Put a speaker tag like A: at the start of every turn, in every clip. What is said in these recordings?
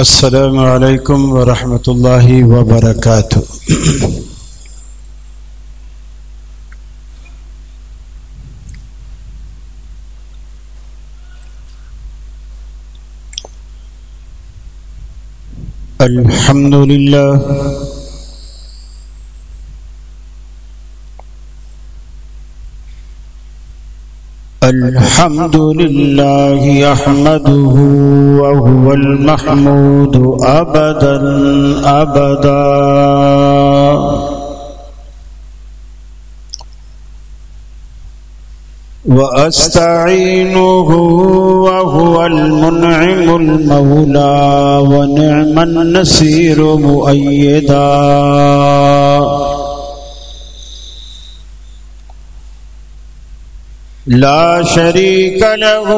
A: السلام علیکم ورحمۃ اللہ وبرکاتہ۔ الحمد للہ الحمد لله يحمده وهو المحمود أبدا أبدا وأستعينه وهو المنعم المولى ونعم النسير مؤيدا لا شريك له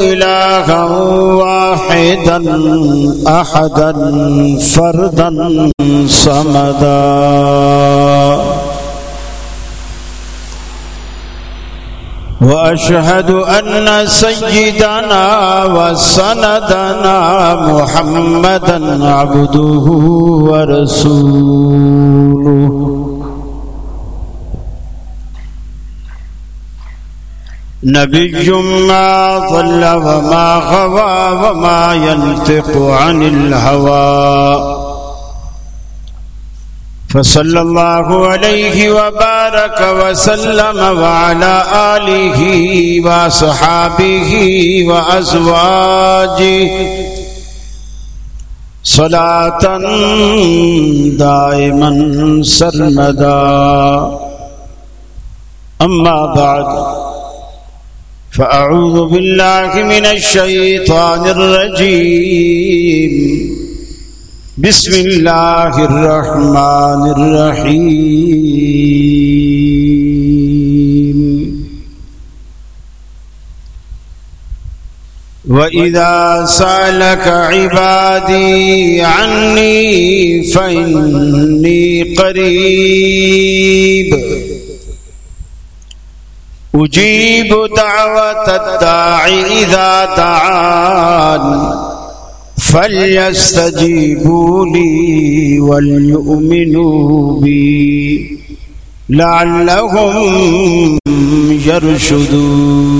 A: إلها واحدا أحدا فردا صمدا. وأشهد أن سيدنا وسندنا محمدا عبده ورسوله. نبي ما ضل وما غوى وما ينطق عن الهوى فصلى الله عليه وبارك وسلم وعلى آله وصحابه وأزواجه صلاة دائما سرمدا. أما بعد فأعوذ بالله من الشيطان الرجيم. بسم الله الرحمن الرحيم. وإذا سألك عبادي عني فإني قريب. أجيب دعوة الداعي إذا دعان. فليستجيبوا لي وليؤمنوا بي. لعلهم يرشدون.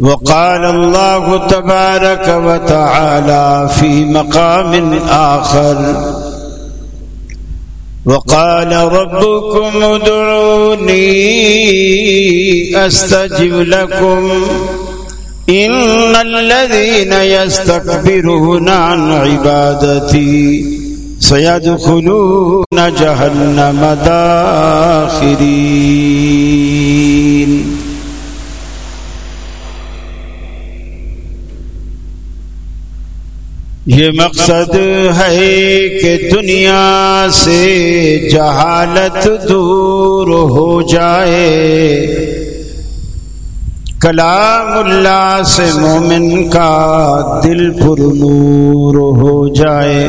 A: وقال الله تبارك وتعالى في مقام آخر وقال ربكم ادعوني استجب لكم. ان الذين يستكبرون عن عبادتي سيدخلون جهنم داخرين. یہ مقصد ہے کہ دنیا سے جہالت دور ہو جائے۔ کلام اللہ سے مومن کا دل پر نور ہو جائے۔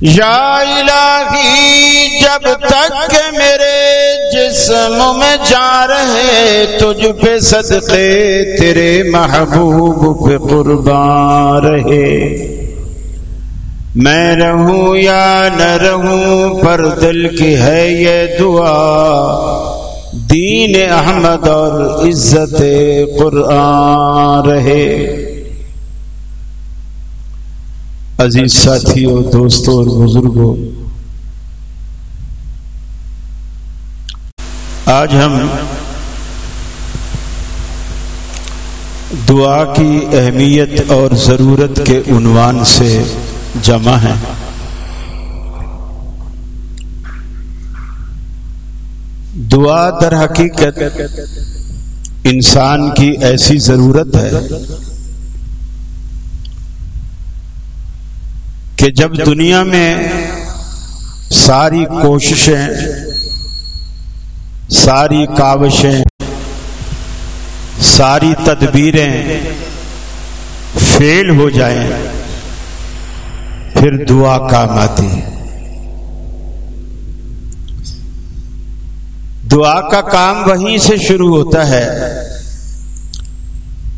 A: یا الہی، جب تک میرے جسم میں جا رہے، تجھ پہ صدقے تیرے محبوب پہ قربان رہے۔ میں رہوں یا نہ رہوں، پر دل کی ہے یہ دعا۔ دین احمد اور عزت قرآن رہے۔ عزیز ساتھیوں دوستوں اور بزرگوں، آج ہم دعا کی اہمیت اور ضرورت کے عنوان سے جمع ہیں۔ دعا در حقیقت انسان کی ایسی ضرورت ہے کہ جب دنیا میں ساری کوششیں، ساری کاوشیں، ساری تدبیریں فیل ہو جائیں، پھر دعا کام آتی دعا کا کام وہیں سے شروع ہوتا ہے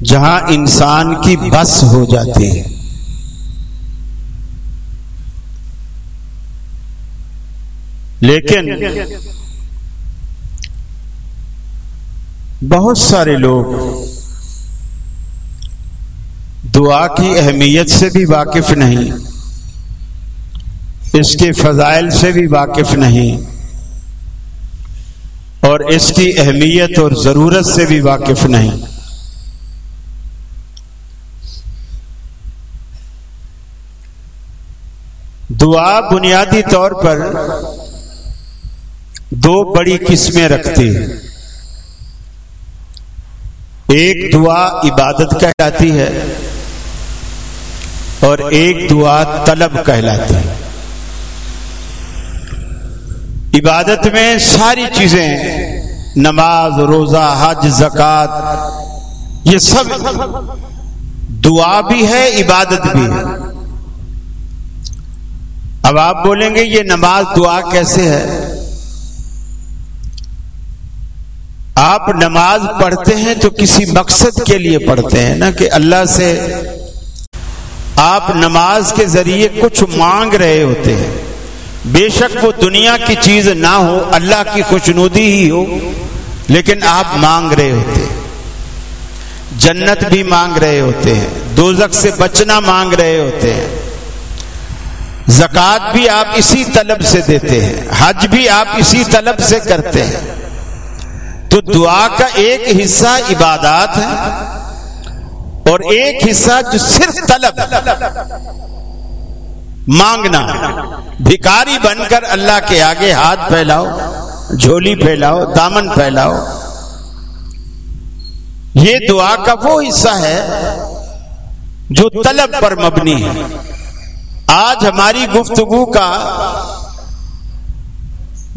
A: جہاں انسان کی بس ہو جاتی ہے۔ لیکن بہت سارے لوگ دعا کی اہمیت سے بھی واقف نہیں، اس کے فضائل سے بھی واقف نہیں، اور اس کی اہمیت اور ضرورت سے بھی واقف نہیں۔ دعا بنیادی طور پر دو بڑی قسمیں رکھتی ہے ایک دعا عبادت کہلاتی ہے اور ایک دعا طلب کہلاتی ہے۔ عبادت میں ساری چیزیں، نماز، روزہ، حج زکات یہ سب دعا بھی ہے، عبادت بھی ہے۔ اب آپ بولیں گے یہ نماز دعا کیسے ہے؟ آپ نماز پڑھتے ہیں تو کسی مقصد کے لیے پڑھتے ہیں نا کہ اللہ سے۔ آپ نماز کے ذریعے کچھ مانگ رہے ہوتے ہیں۔ بے شک وہ دنیا کی چیز نہ ہو، اللہ کی خوشنودی ہی ہو، لیکن آپ مانگ رہے ہوتے ہیں۔ جنت بھی مانگ رہے ہوتے ہیں دوزک سے بچنا مانگ رہے ہوتے ہیں۔ زکات بھی آپ اسی طلب سے دیتے ہیں، حج بھی آپ اسی طلب سے کرتے ہیں۔ تو دعا کا ایک حصہ عبادات ہے اور ایک حصہ جو صرف طلب مانگنا بھکاری بن کر اللہ کے آگے ہاتھ پھیلاؤ، جھولی پھیلاؤ، دامن پھیلاؤ۔ یہ دعا کا وہ حصہ ہے جو طلب پر مبنی ہے۔ آج ہماری گفتگو کا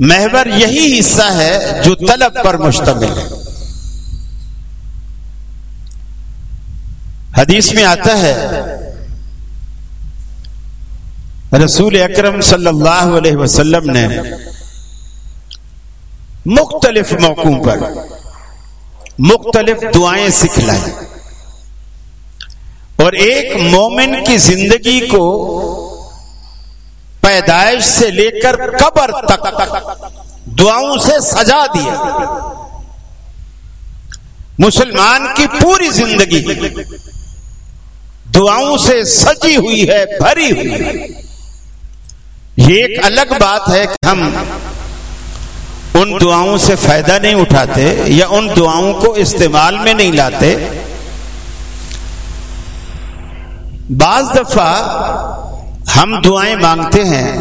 A: محور یہی حصہ ہے جو طلب پر مشتمل ہے۔ حدیث میں آتا ہے، رسول اکرم صلی اللہ علیہ وسلم نے مختلف موقعوں پر مختلف دعائیں سکھلائی اور ایک مومن کی زندگی کو پیدائش سے لے کر قبر تک دعاؤں سے سجا دیا۔ مسلمان کی پوری زندگی دعاؤں سے سجی ہوئی ہے، بھری ہوئی ہے۔ یہ ایک الگ بات ہے کہ ہم ان دعاؤں سے فائدہ نہیں اٹھاتے یا ان دعاؤں کو استعمال میں نہیں لاتے۔ بعض دفعہ ہم دعائیں مانگتے ہیں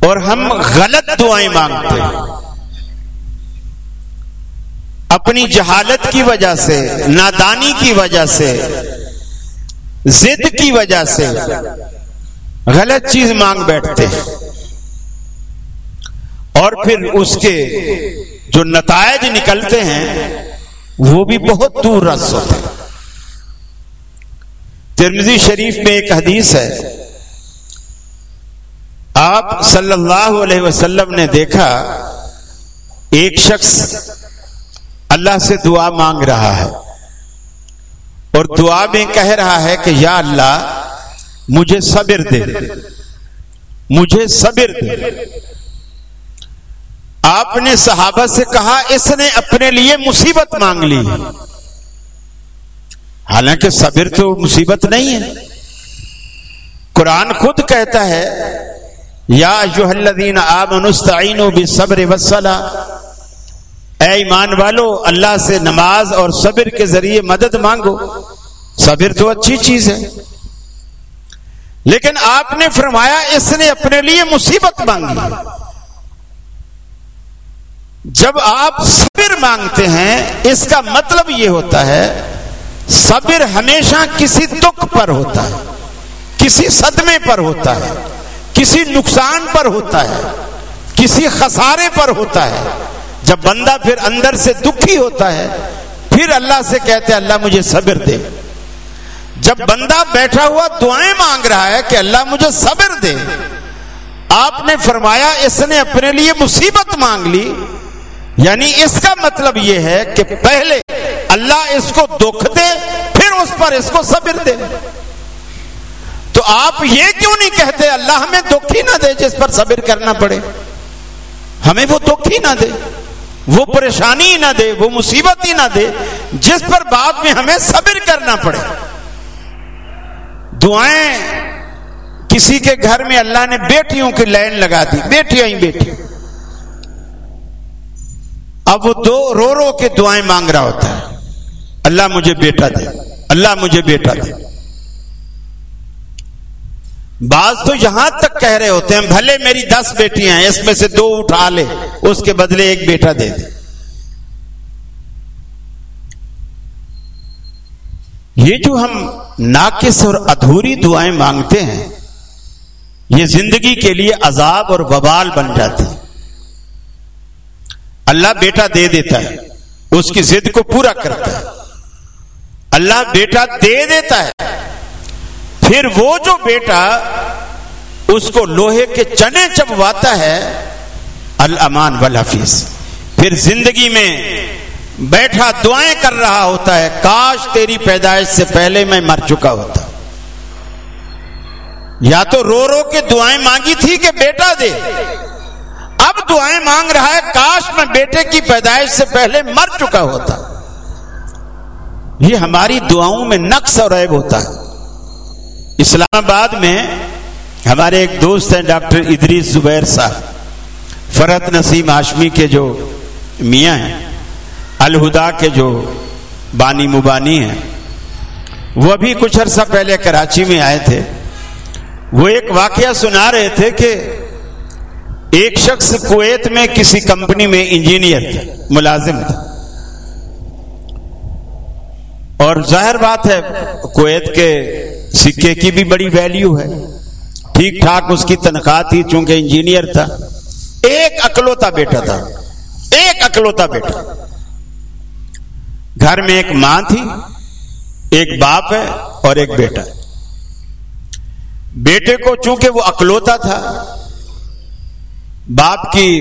A: اور ہم غلط دعائیں مانگتے ہیں۔ اپنی جہالت کی وجہ سے، نادانی کی وجہ سے زد کی وجہ سے غلط چیز مانگ بیٹھتے ہیں۔ اور پھر اس کے جو نتائج نکلتے ہیں، وہ بھی بہت دور رس ہوتے ہیں۔ ترمزی شریف میں ایک حدیث ہے۔ آپ صلی اللہ علیہ وسلم نے دیکھا، ایک شخص اللہ سے دعا مانگ رہا ہے اور دعا میں کہہ رہا ہے کہ، یا اللہ، مجھے صبر دے۔ مجھے صبر دے۔ آپ نے صحابہ سے کہا، اس نے اپنے لیے مصیبت مانگ لی۔ حالانکہ صبر تو مصیبت نہیں ہے۔ قرآن خود کہتا ہے، یا جو الذین آمنوا بھی صبر وسلا اے ایمان والو، اللہ سے نماز اور صبر کے ذریعے مدد مانگو۔ صبر تو اچھی چیز ہے۔ لیکن آپ نے فرمایا، اس نے اپنے لیے مصیبت مانگی۔ جب آپ صبر مانگتے ہیں، اس کا مطلب یہ ہوتا ہے صبر ہمیشہ کسی دکھ پر ہوتا ہے، کسی صدمے پر ہوتا ہے، کسی نقصان پر ہوتا ہے، کسی خسارے پر ہوتا ہے۔ جب بندہ پھر اندر سے دکھی ہوتا ہے، پھر اللہ سے کہتے اللہ مجھے صبر دے۔ جب بندہ بیٹھا ہوا دعائیں مانگ رہا ہے کہ اللہ مجھے صبر دے، آپ نے فرمایا، اس نے اپنے لیے مصیبت مانگ لی۔ یعنی اس کا مطلب یہ ہے کہ پہلے اللہ اس کو دکھ دے، پھر اس پر اس کو صبر دے۔ تو آپ یہ کیوں نہیں کہتے اللہ ہمیں دکھ ہی نہ دے جس پر صبر کرنا پڑے؟ ہمیں وہ دکھ ہی نہ دے، وہ پریشانی ہی نہ دے، وہ مصیبت ہی نہ دے جس پر بعد میں ہمیں صبر کرنا پڑے۔ دعائیں کسی کے گھر میں اللہ نے بیٹیوں کی لائن لگا دی، بیٹیاں ہی بیٹی اب وہ دو رو رو کے دعائیں مانگ رہا ہوتا ہے۔ اللہ مجھے بیٹا دے۔ اللہ مجھے بیٹا دے۔ بعض تو یہاں تک کہہ رہے ہوتے ہیں، بھلے میری دس بیٹیاں ہیں، اس میں سے دو اٹھا لے، اس کے بدلے ایک بیٹا دے دے۔ یہ جو ہم ناقص اور ادھوری دعائیں مانگتے ہیں، یہ زندگی کے لیے عذاب اور وبال بن جاتے ہیں۔ اللہ بیٹا دے دیتا ہے۔ اس کی ضد کو پورا کرتا ہے۔ اللہ بیٹا دے دیتا ہے۔ پھر وہ جو بیٹا اس کو لوہے کے چنے چبواتا ہے الامان والحفیظ۔ پھر زندگی میں بیٹھا دعائیں کر رہا ہوتا ہے، کاش تیری پیدائش سے پہلے میں مر چکا ہوتا۔ یا تو رو رو کے دعائیں مانگی تھی کہ بیٹا دے۔ اب دعائیں مانگ رہا ہے کاش میں بیٹے کی پیدائش سے پہلے مر چکا ہوتا۔ یہ ہماری دعاؤں میں نقص اور عیب ہوتا۔ ہے اسلام آباد میں ہمارے ایک دوست ہیں ڈاکٹر ادریس زبیر صاحب۔ فرت نسیم ہاشمی کے جو میاں ہیں، الہدا کے جو بانی مبانی ہیں۔ وہ ابھی کچھ عرصہ پہلے کراچی میں آئے تھے۔ وہ ایک واقعہ سنا رہے تھے کہ ایک شخص کویت میں کسی کمپنی میں انجینئر تھا، ملازم تھا۔ اور ظاہر بات ہے، کویت کے سکے کی بھی بڑی ویلیو ہے۔ ٹھیک ٹھاک اس کی تنخواہ تھی چونکہ انجینئر تھا۔ ایک اکلوتا بیٹا تھا۔ ایک اکلوتا بیٹا۔ گھر میں ایک ماں تھی، ایک باپ ہے اور ایک بیٹا۔ بیٹے کو چونکہ وہ اکلوتا تھا باپ کی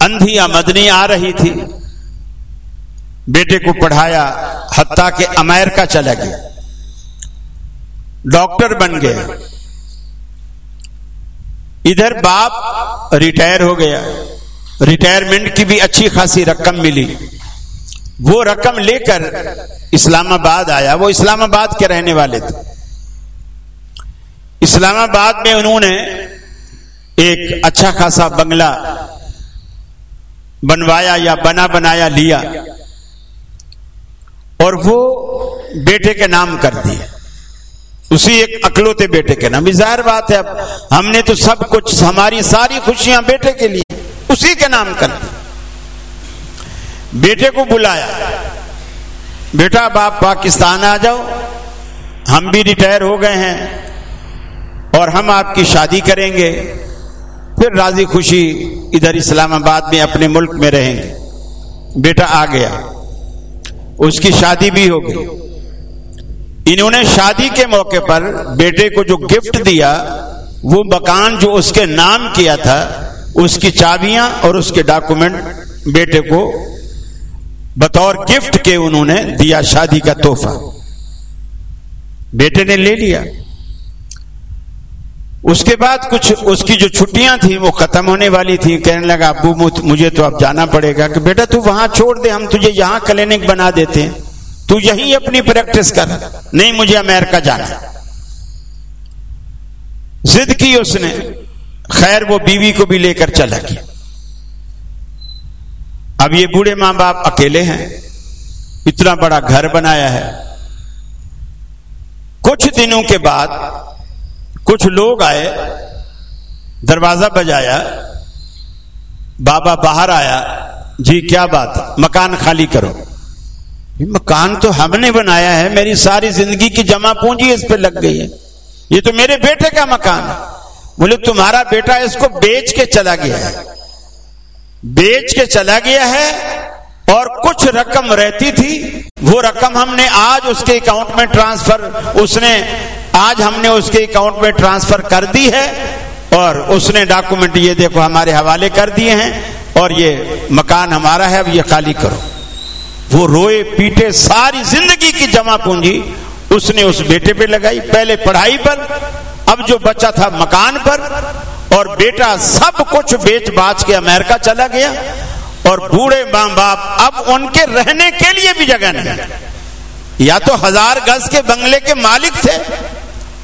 A: اندھی آمدنی آ رہی تھی۔ بیٹے کو پڑھایا، حتیٰ کہ امیرکا چلا گیا۔ ڈاکٹر بن گیا۔ ادھر باپ ریٹائر ہو گیا۔ ریٹائرمنٹ کی بھی اچھی خاصی رقم ملی۔ وہ رقم لے کر اسلام آباد آیا۔ وہ اسلام آباد کے رہنے والے تھے۔ اسلام آباد میں انہوں نے ایک اچھا خاصا بنگلہ بنوایا یا بنا بنایا لیا اور وہ بیٹے کے نام کر دیا اسی ایک اکلوتے بیٹے کے نام۔ ظاہر بات ہے، اب ہم نے تو سب کچھ، ہماری ساری خوشیاں بیٹے کے لیے اسی کے نام کر دی۔ بیٹے کو بلایا۔ بیٹا باپ پاکستان آ جاؤ۔ ہم بھی ریٹائر ہو گئے ہیں اور ہم آپ کی شادی کریں گے۔ پھر راضی خوشی ادھر اسلام آباد میں اپنے ملک میں رہیں گے۔ بیٹا آ گیا۔ اس کی شادی بھی ہو گئی۔ انہوں نے شادی کے موقع پر بیٹے کو جو گفٹ دیا، وہ مکان جو اس کے نام کیا تھا، اس کی چابیاں اور اس کے ڈاکومنٹ بیٹے کو بطور گفٹ کے انہوں نے دیا شادی کا تحفہ۔ بیٹے نے لے لیا۔ اس کے بعد کچھ اس کی جو چھٹیاں تھیں وہ ختم ہونے والی تھی کہنے لگا، ابو مجھے تو اب جانا پڑے گا کہ بیٹا تو وہاں چھوڑ دے، ہم تجھے یہاں کلینک بنا دیتے ہیں۔ تو یہی اپنی پریکٹس کر۔ نہیں، مجھے امریکہ جانا۔ ضد کی اس نے۔ خیر، وہ بیوی کو بھی لے کر چلا گیا۔ اب یہ بوڑھے ماں باپ اکیلے ہیں۔ اتنا بڑا گھر بنایا ہے۔ کچھ دنوں کے بعد کچھ لوگ آئے، دروازہ بجایا، بابا باہر آیا جی کیا بات مکان خالی کرو۔ مکان تو ہم نے بنایا ہے، میری ساری زندگی کی جمع پونجی اس پہ لگ گئی ہے۔ یہ تو میرے بیٹے کا مکان ہے۔ بولے، تمہارا بیٹا اس کو بیچ کے چلا گیا ہے۔ بیچ کے چلا گیا ہے اور کچھ رقم رہتی تھی۔ وہ رقم ہم نے آج اس کے اکاؤنٹ میں ٹرانسفر، اس نے آج ہم نے اس کے اکاؤنٹ میں ٹرانسفر کر دی ہے اور اس نے ڈاکومنٹ یہ دیکھو ہمارے حوالے کر دیے ہیں اور یہ مکان ہمارا ہے، اب یہ خالی کرو۔ وہ روئے پیٹے ساری زندگی کی جمع پونجی اس نے اس بیٹے پہ لگائی، پہلے پڑھائی پر، اب جو بچہ تھا مکان پر، اور بیٹا سب کچھ بیچ باچ کے امریکہ چلا گیا۔ اور بوڑھے ماں باپ اب ان کے رہنے کے لیے بھی جگہ نہیں۔ یا تو ہزار گز کے بنگلے کے مالک تھے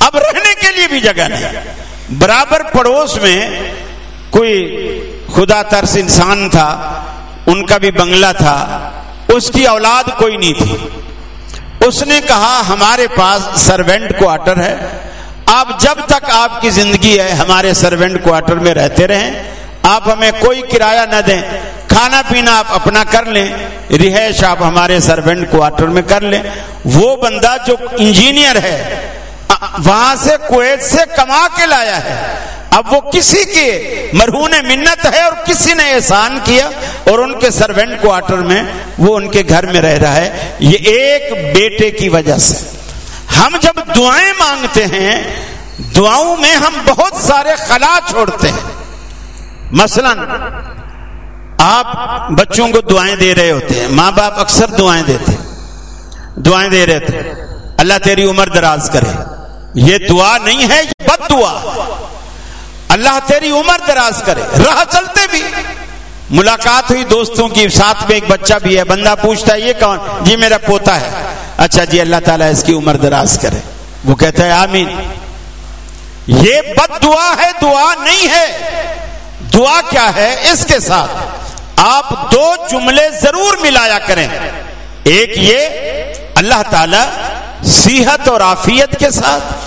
A: اب رہنے کے لیے بھی جگہ نہیں برابر پڑوس میں کوئی خدا ترس انسان تھا، ان کا بھی بنگلہ تھا، اس کی اولاد کوئی نہیں تھی۔ اس نے کہا، ہمارے پاس سروینٹ کوارٹر ہے۔ آپ جب تک آپ کی زندگی ہے، ہمارے سروینٹ کوارٹر میں رہتے رہیں۔ آپ ہمیں کوئی کرایہ نہ دیں۔ کھانا پینا آپ اپنا کر لیں۔ رہائش آپ ہمارے سروینٹ کوارٹر میں کر لیں۔ وہ بندہ جو انجینئر ہے وہاں سے کویت سے کما کے لایا ہے۔ اب وہ کسی کے مرہون منت ہے اور کسی نے احسان کیا اور ان کے سروینٹ کوارٹر میں وہ ان کے گھر میں رہ رہا ہے۔ یہ ایک بیٹے کی وجہ سے۔ ہم جب دعائیں مانگتے ہیں، دعاؤں میں ہم بہت سارے خلا چھوڑتے ہیں۔ مثلا، آپ بچوں کو دعائیں دے رہے ہوتے ہیں۔ ماں باپ اکثر دعائیں دیتے دعائیں دے رہے تھے اللہ تیری عمر دراز کرے۔ یہ دعا نہیں ہے، یہ بد دعا۔ اللہ تیری عمر دراز کرے، راہ چلتے بھی۔ ملاقات ہوئی دوستوں کی، ساتھ میں ایک بچہ بھی ہے، بندہ پوچھتا ہے، یہ کون؟ جی میرا پوتا ہے۔ اچھا جی اللہ تعالیٰ اس کی عمر دراز کرے۔ وہ کہتا ہے، آمین۔ یہ بد دعا ہے، دعا نہیں ہے۔ دعا کیا ہے؟ اس کے ساتھ۔ آپ دو جملے ضرور ملایا کریں۔ ایک یہ، اللہ تعالی صحت اور آفیت کے ساتھ۔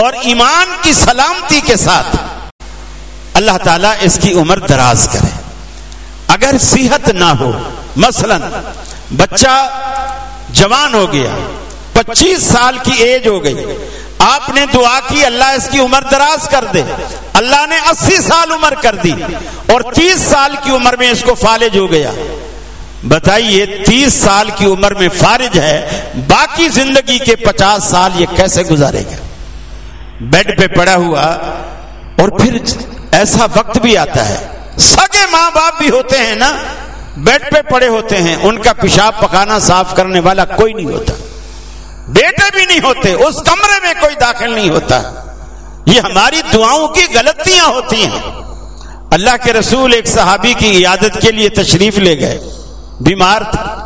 A: اور ایمان کی سلامتی کے ساتھ اللہ تعالیٰ اس کی عمر دراز کرے۔ اگر صحت نہ ہو، مثلا بچہ جوان ہو گیا، پچیس سال کی ایج ہو گئی، آپ نے دعا کی اللہ اس کی عمر دراز کر دے۔ اللہ نے اسی سال عمر کر دی اور تیس سال کی عمر میں اس کو فالج ہو گیا۔ بتائیے، تیس سال کی عمر میں فارج ہے، باقی زندگی کے پچاس سال یہ کیسے گزارے گا؟ بیڈ پہ پڑا ہوا اور پھر ایسا وقت بھی آتا ہے۔ سگے ماں باپ بھی ہوتے ہیں نا، بیڈ پہ پڑے ہوتے ہیں، ان کا پیشاب پکانا صاف کرنے والا کوئی نہیں ہوتا۔ بیٹے بھی نہیں ہوتے، اس کمرے میں کوئی داخل نہیں ہوتا۔ یہ ہماری دعاؤں کی غلطیاں ہوتی ہیں۔ اللہ کے رسول ایک صحابی کی عیادت کے لیے تشریف لے گئے۔ بیمار تھا۔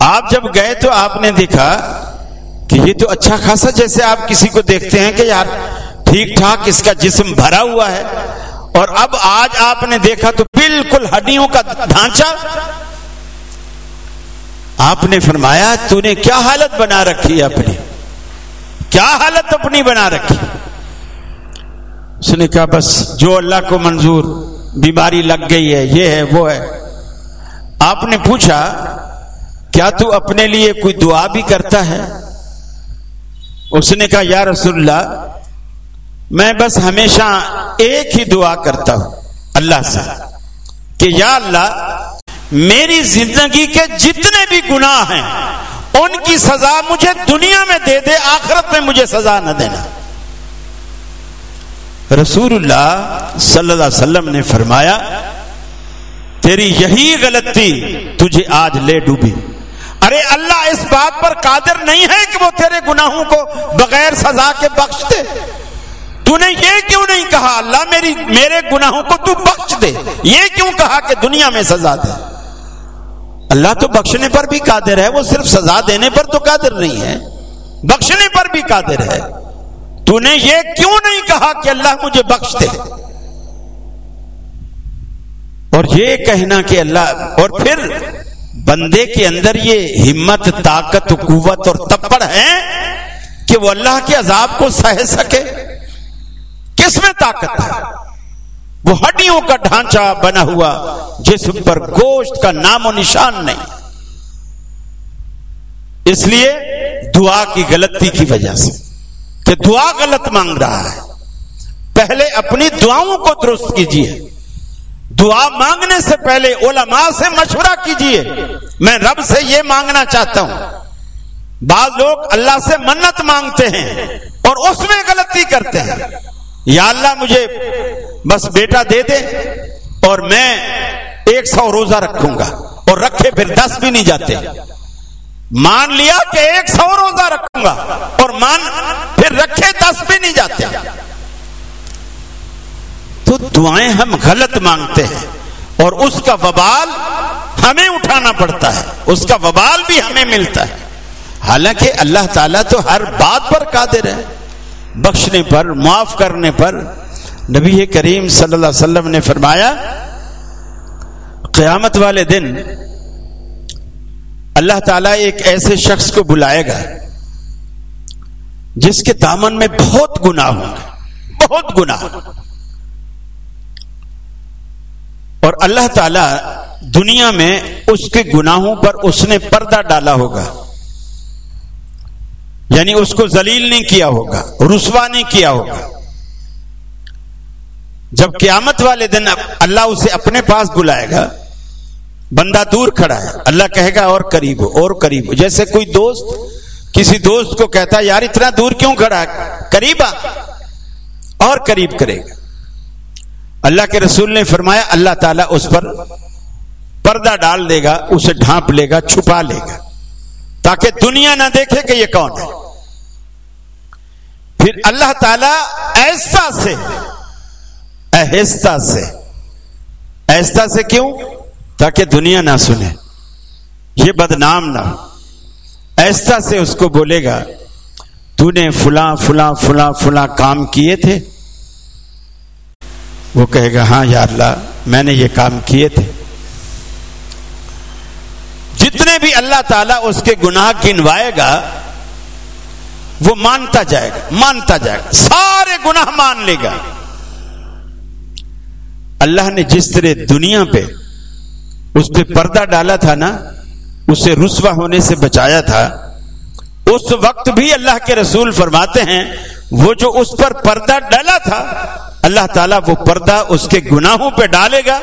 A: آپ جب گئے تو آپ نے دیکھا کہ یہ تو اچھا خاصا جیسے آپ کسی کو دیکھتے ہیں کہ یار ٹھیک ٹھاک اس کا جسم بھرا ہوا ہے اور اب آج آپ نے دیکھا تو بالکل ہڈیوں کا ڈھانچہ۔ آپ نے فرمایا تو نے کیا حالت بنا رکھی ہے اپنی؟ کیا حالت اپنی بنا رکھی؟ اس نے کہا، بس جو اللہ کو منظور بیماری لگ گئی ہے، یہ ہے، وہ ہے۔ آپ نے پوچھا، کیا تو اپنے لیے کوئی دعا بھی کرتا ہے؟ اس نے کہا، یا رسول اللہ، میں بس ہمیشہ ایک ہی دعا کرتا ہوں اللہ سے کہ یا اللہ، میری زندگی کے جتنے بھی گناہ ہیں، ان کی سزا مجھے دنیا میں دے دے، آخرت میں مجھے سزا نہ دینا. رسول اللہ صلی اللہ علیہ وسلم نے فرمایا، تیری یہی غلطی تجھے آج لے ڈوبی۔ ارے اللہ اس بات پر قادر نہیں ہے کہ وہ تیرے گناہوں کو بغیر سزا کے بخش دے۔ تو نے یہ کیوں نہیں کہا اللہ میری میرے گناہوں کو تو بخش دے۔ یہ کیوں کہا کہ دنیا میں سزا دے؟ اللہ تو بخشنے پر بھی قادر ہے، وہ صرف سزا دینے پر تو قادر نہیں ہے۔ بخشنے پر بھی قادر ہے۔ تو نے یہ کیوں نہیں کہا کہ اللہ مجھے بخش دے؟ اور یہ کہنا کہ اللہ اور پھر بندے کے اندر یہ ہمت، طاقت، قوت اور تپڑ ہے کہ وہ اللہ کے عذاب کو سہ سکے۔ کس میں طاقت ہے؟ وہ ہڈیوں کا ڈھانچہ بنا ہوا، جسم پر گوشت کا نام و نشان نہیں۔ اس لیے دعا کی غلطی کی وجہ سے کہ دعا غلط مانگ رہا ہے۔ پہلے اپنی دعاؤں کو درست کیجیے دعا مانگنے سے پہلے علماء سے مشورہ کیجیے میں رب سے یہ مانگنا چاہتا ہوں۔ بعض لوگ اللہ سے منت مانگتے ہیں اور اس میں غلطی کرتے ہیں۔ یا اللہ مجھے بس بیٹا دے دے اور میں ایک سو روزہ رکھوں گا اور رکھے پھر دس بھی نہیں جاتے۔ مان لیا کہ ایک سو روزہ رکھوں گا اور مان پھر رکھے دس بھی نہیں جاتے۔ تو دعائیں ہم غلط مانگتے ہیں اور اس کا وبال ہمیں اٹھانا پڑتا ہے اس کا وبال بھی ہمیں ملتا ہے حالانکہ اللہ تعالیٰ تو ہر بات پر قادر ہے بخشنے پر، معاف کرنے پر۔ نبی کریم صلی اللہ علیہ وسلم نے فرمایا، قیامت والے دن اللہ تعالیٰ ایک ایسے شخص کو بلائے گا جس کے دامن میں بہت گناہ ہوں گے، بہت گناہ۔ اور اللہ تعالیٰ دنیا میں اس کے گناہوں پر اس نے پردہ ڈالا ہوگا۔ یعنی اس کو ذلیل نہیں کیا ہوگا، رسوا نہیں کیا ہوگا۔ جب قیامت والے دن اللہ اسے اپنے پاس بلائے گا، بندہ دور کھڑا ہے، اللہ کہے گا اور قریب ہو، اور قریب ہو۔ جیسے کوئی دوست کسی دوست کو کہتا ہے، یار اتنا دور کیوں کھڑا ہے؟ قریب آ، اور قریب کرے گا۔ اللہ کے رسول نے فرمایا، اللہ تعالیٰ اس پر پردہ ڈال دے گا، اسے ڈھانپ لے گا، چھپا لے گا۔ تاکہ دنیا نہ دیکھے کہ یہ کون ہے۔ پھر اللہ تعالی ایسا سے اہستہ سے ایستا سے کیوں؟ تاکہ دنیا نہ سنے۔ یہ بدنام نہ ہو۔ ایسا سے اس کو بولے گا، تو نے فلاں فلاں فلاں فلاں کام کیے تھے۔ وہ کہے گا ہاں یا اللہ، میں نے یہ کام کیے تھے۔ جتنے بھی اللہ تعالیٰ اس کے گناہ گنوائے گا، وہ مانتا جائے گا، مانتا جائے گا، سارے گناہ مان لے گا۔ اللہ نے جس طرح دنیا پہ اس پہ پردہ ڈالا تھا نا، اسے رسوا ہونے سے بچایا تھا، اس وقت بھی اللہ کے رسول فرماتے ہیں، وہ جو اس پر پردہ ڈالا تھا اللہ تعالیٰ وہ پردہ اس کے گناہوں پہ ڈالے گا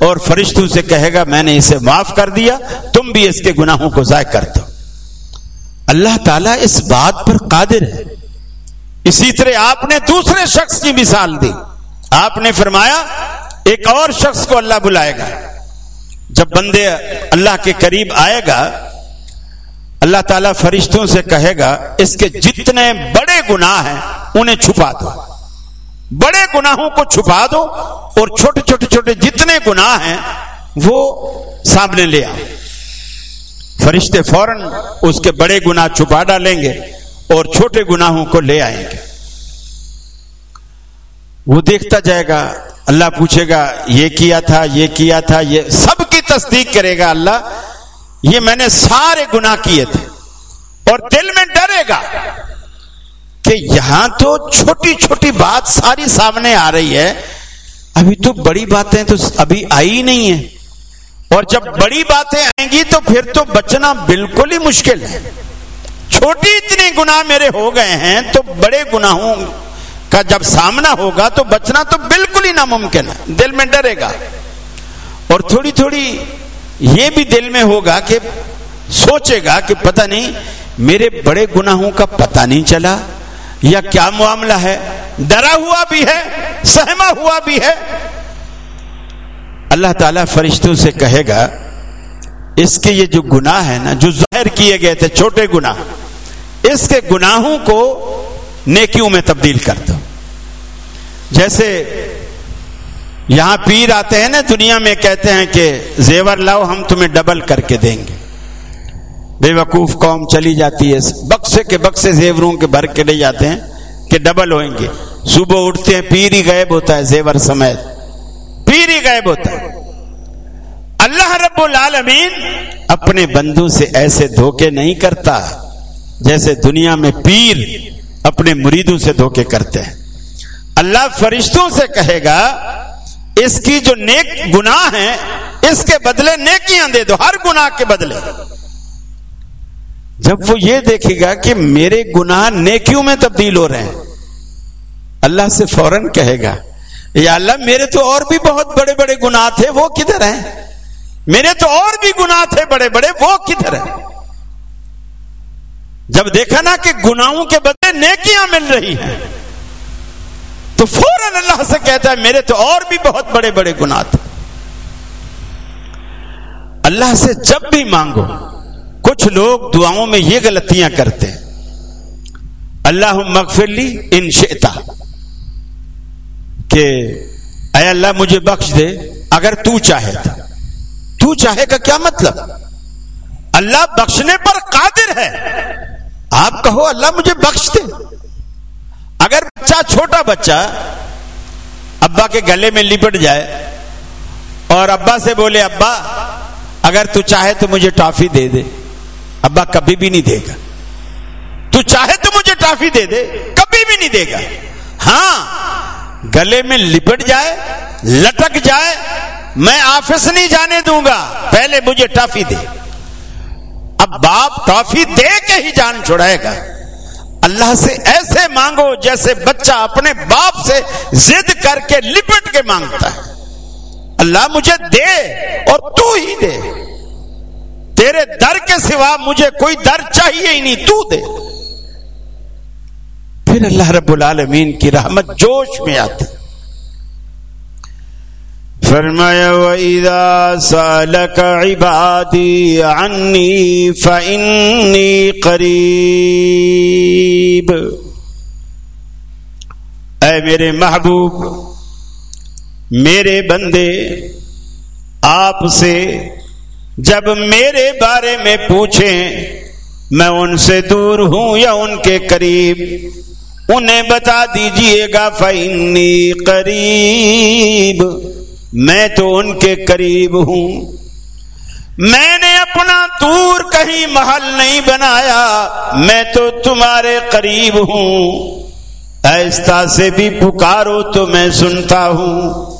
A: اور فرشتوں سے کہے گا، میں نے اسے معاف کر دیا، تم بھی اس کے گناہوں کو ضائع کر دو اللہ تعالیٰ اس بات پر قادر ہے۔ اسی طرح آپ نے دوسرے شخص کی مثال دی۔ آپ نے فرمایا، ایک اور شخص کو اللہ بلائے گا۔ جب بندے اللہ کے قریب آئے گا، اللہ تعالیٰ فرشتوں سے کہے گا، اس کے جتنے بڑے گناہ ہیں، انہیں چھپا دو۔ بڑے گناہوں کو چھپا دو اور چھوٹے چھوٹے چھوٹے جتنے گناہ ہیں وہ سامنے لے آؤ۔ فرشتے فوراً اس کے بڑے گناہ چھپا ڈالیں گے اور چھوٹے گناہوں کو لے آئیں گے۔ وہ دیکھتا جائے گا، اللہ پوچھے گا، یہ کیا تھا، یہ کیا تھا، یہ سب کی تصدیق کرے گا اللہ۔ یہ میں نے سارے گناہ کیے تھے اور دل میں ڈرے گا۔ کہ یہاں تو چھوٹی چھوٹی بات ساری سامنے آ رہی ہے۔ ابھی تو بڑی باتیں تو ابھی آئی نہیں ہے اور جب بڑی باتیں آئیں گی تو پھر تو بچنا بالکل ہی مشکل ہے۔ چھوٹی اتنی گناہ میرے ہو گئے ہیں تو بڑے گناہوں کا جب سامنا ہوگا تو بچنا تو بالکل ہی ناممکن ہے۔ دل میں ڈرے گا۔ اور تھوڑی تھوڑی یہ بھی دل میں ہوگا کہ سوچے گا کہ پتہ نہیں میرے بڑے گناہوں کا پتہ نہیں چلا۔ یا کیا معاملہ ہے؟ ڈرا ہوا بھی ہے، سہما ہوا بھی ہے۔ اللہ تعالیٰ فرشتوں سے کہے گا، اس کے یہ جو گناہ ہے نا، جو ظاہر کیے گئے تھے، چھوٹے گناہ، اس کے گناہوں کو نیکیوں میں تبدیل کر دو۔ جیسے یہاں پیر آتے ہیں نا دنیا میں، کہتے ہیں کہ زیور لاؤ، ہم تمہیں ڈبل کر کے دیں گے۔ بے وقوف قوم چلی جاتی ہے۔ بکسے کے بکسے زیوروں کے بھر کے لے جاتے ہیں کہ ڈبل ہوئیں گے۔ صبح اٹھتے ہیں، پیر ہی غائب ہوتا ہے زیور سمیت۔ پیر ہی غائب ہوتا ہے۔ اللہ رب العالمین اپنے بندوں سے ایسے دھوکے نہیں کرتا جیسے دنیا میں پیر اپنے مریدوں سے دھوکے کرتے ہیں۔ اللہ فرشتوں سے کہے گا، اس کی جو نیک گناہ ہیں، اس کے بدلے نیکیاں دے دو، ہر گناہ کے بدلے۔ جب وہ یہ دیکھے گا کہ میرے گناہ نیکیوں میں تبدیل ہو رہے ہیں، اللہ سے فوراً کہے گا، یا اللہ میرے تو اور بھی بہت بڑے بڑے گناہ تھے، وہ کدھر ہیں؟ میرے تو اور بھی گناہ تھے بڑے بڑے، وہ کدھر ہیں؟ جب دیکھا نا کہ گناہوں کے بدلے نیکیاں مل رہی ہیں، تو فوراً اللہ سے کہتا ہے، میرے تو اور بھی بہت بڑے بڑے گناہ تھے۔ اللہ سے جب بھی مانگو کچھ لوگ دعاؤں میں یہ غلطیاں کرتے ہیں۔ اللہ مغفرلی ان شیتا کہ اے اللہ مجھے بخش دے اگر تو چاہے تھا۔ تو چاہے کا کیا مطلب؟ اللہ بخشنے پر قادر ہے۔ آپ کہو اللہ مجھے بخش دے۔ اگر بچہ چھوٹا بچہ ابا کے گلے میں لپٹ جائے اور ابا سے بولے، ابا، اگر تو چاہے تو مجھے ٹافی دے دے۔ ابا کبھی بھی نہیں دے گا۔ تو چاہے تو مجھے ٹافی دے دے، کبھی بھی نہیں دے گا۔ ہاں گلے میں لپٹ جائے، لٹک جائے، میں آفس نہیں جانے دوں گا۔ پہلے مجھے ٹافی دے۔ اب باپ ٹافی دے کے ہی جان چھڑائے گا۔ اللہ سے ایسے مانگو جیسے بچہ اپنے باپ سے زد کر کے لپٹ کے مانگتا ہے۔ اللہ مجھے دے اور تو ہی دے۔ تیرے در کے سوا مجھے کوئی در چاہیے ہی نہیں، تو دے۔ پھر اللہ رب العالمین کی رحمت جوش میں آتی۔ فرمایا، وَإِذَا سَأَلَكَ عِبَادِي عَنِّي فَإِنِّي قَرِيب۔ اے میرے محبوب، میرے بندے، آپ سے جب میرے بارے میں پوچھیں، میں ان سے دور ہوں یا ان کے قریب؟ انہیں بتا دیجیے گا، فَإِنِّي قریب میں تو ان کے قریب ہوں۔ میں نے اپنا دور کہیں محل نہیں بنایا، میں تو تمہارے قریب ہوں۔ ایستا سے بھی پکارو تو میں سنتا ہوں۔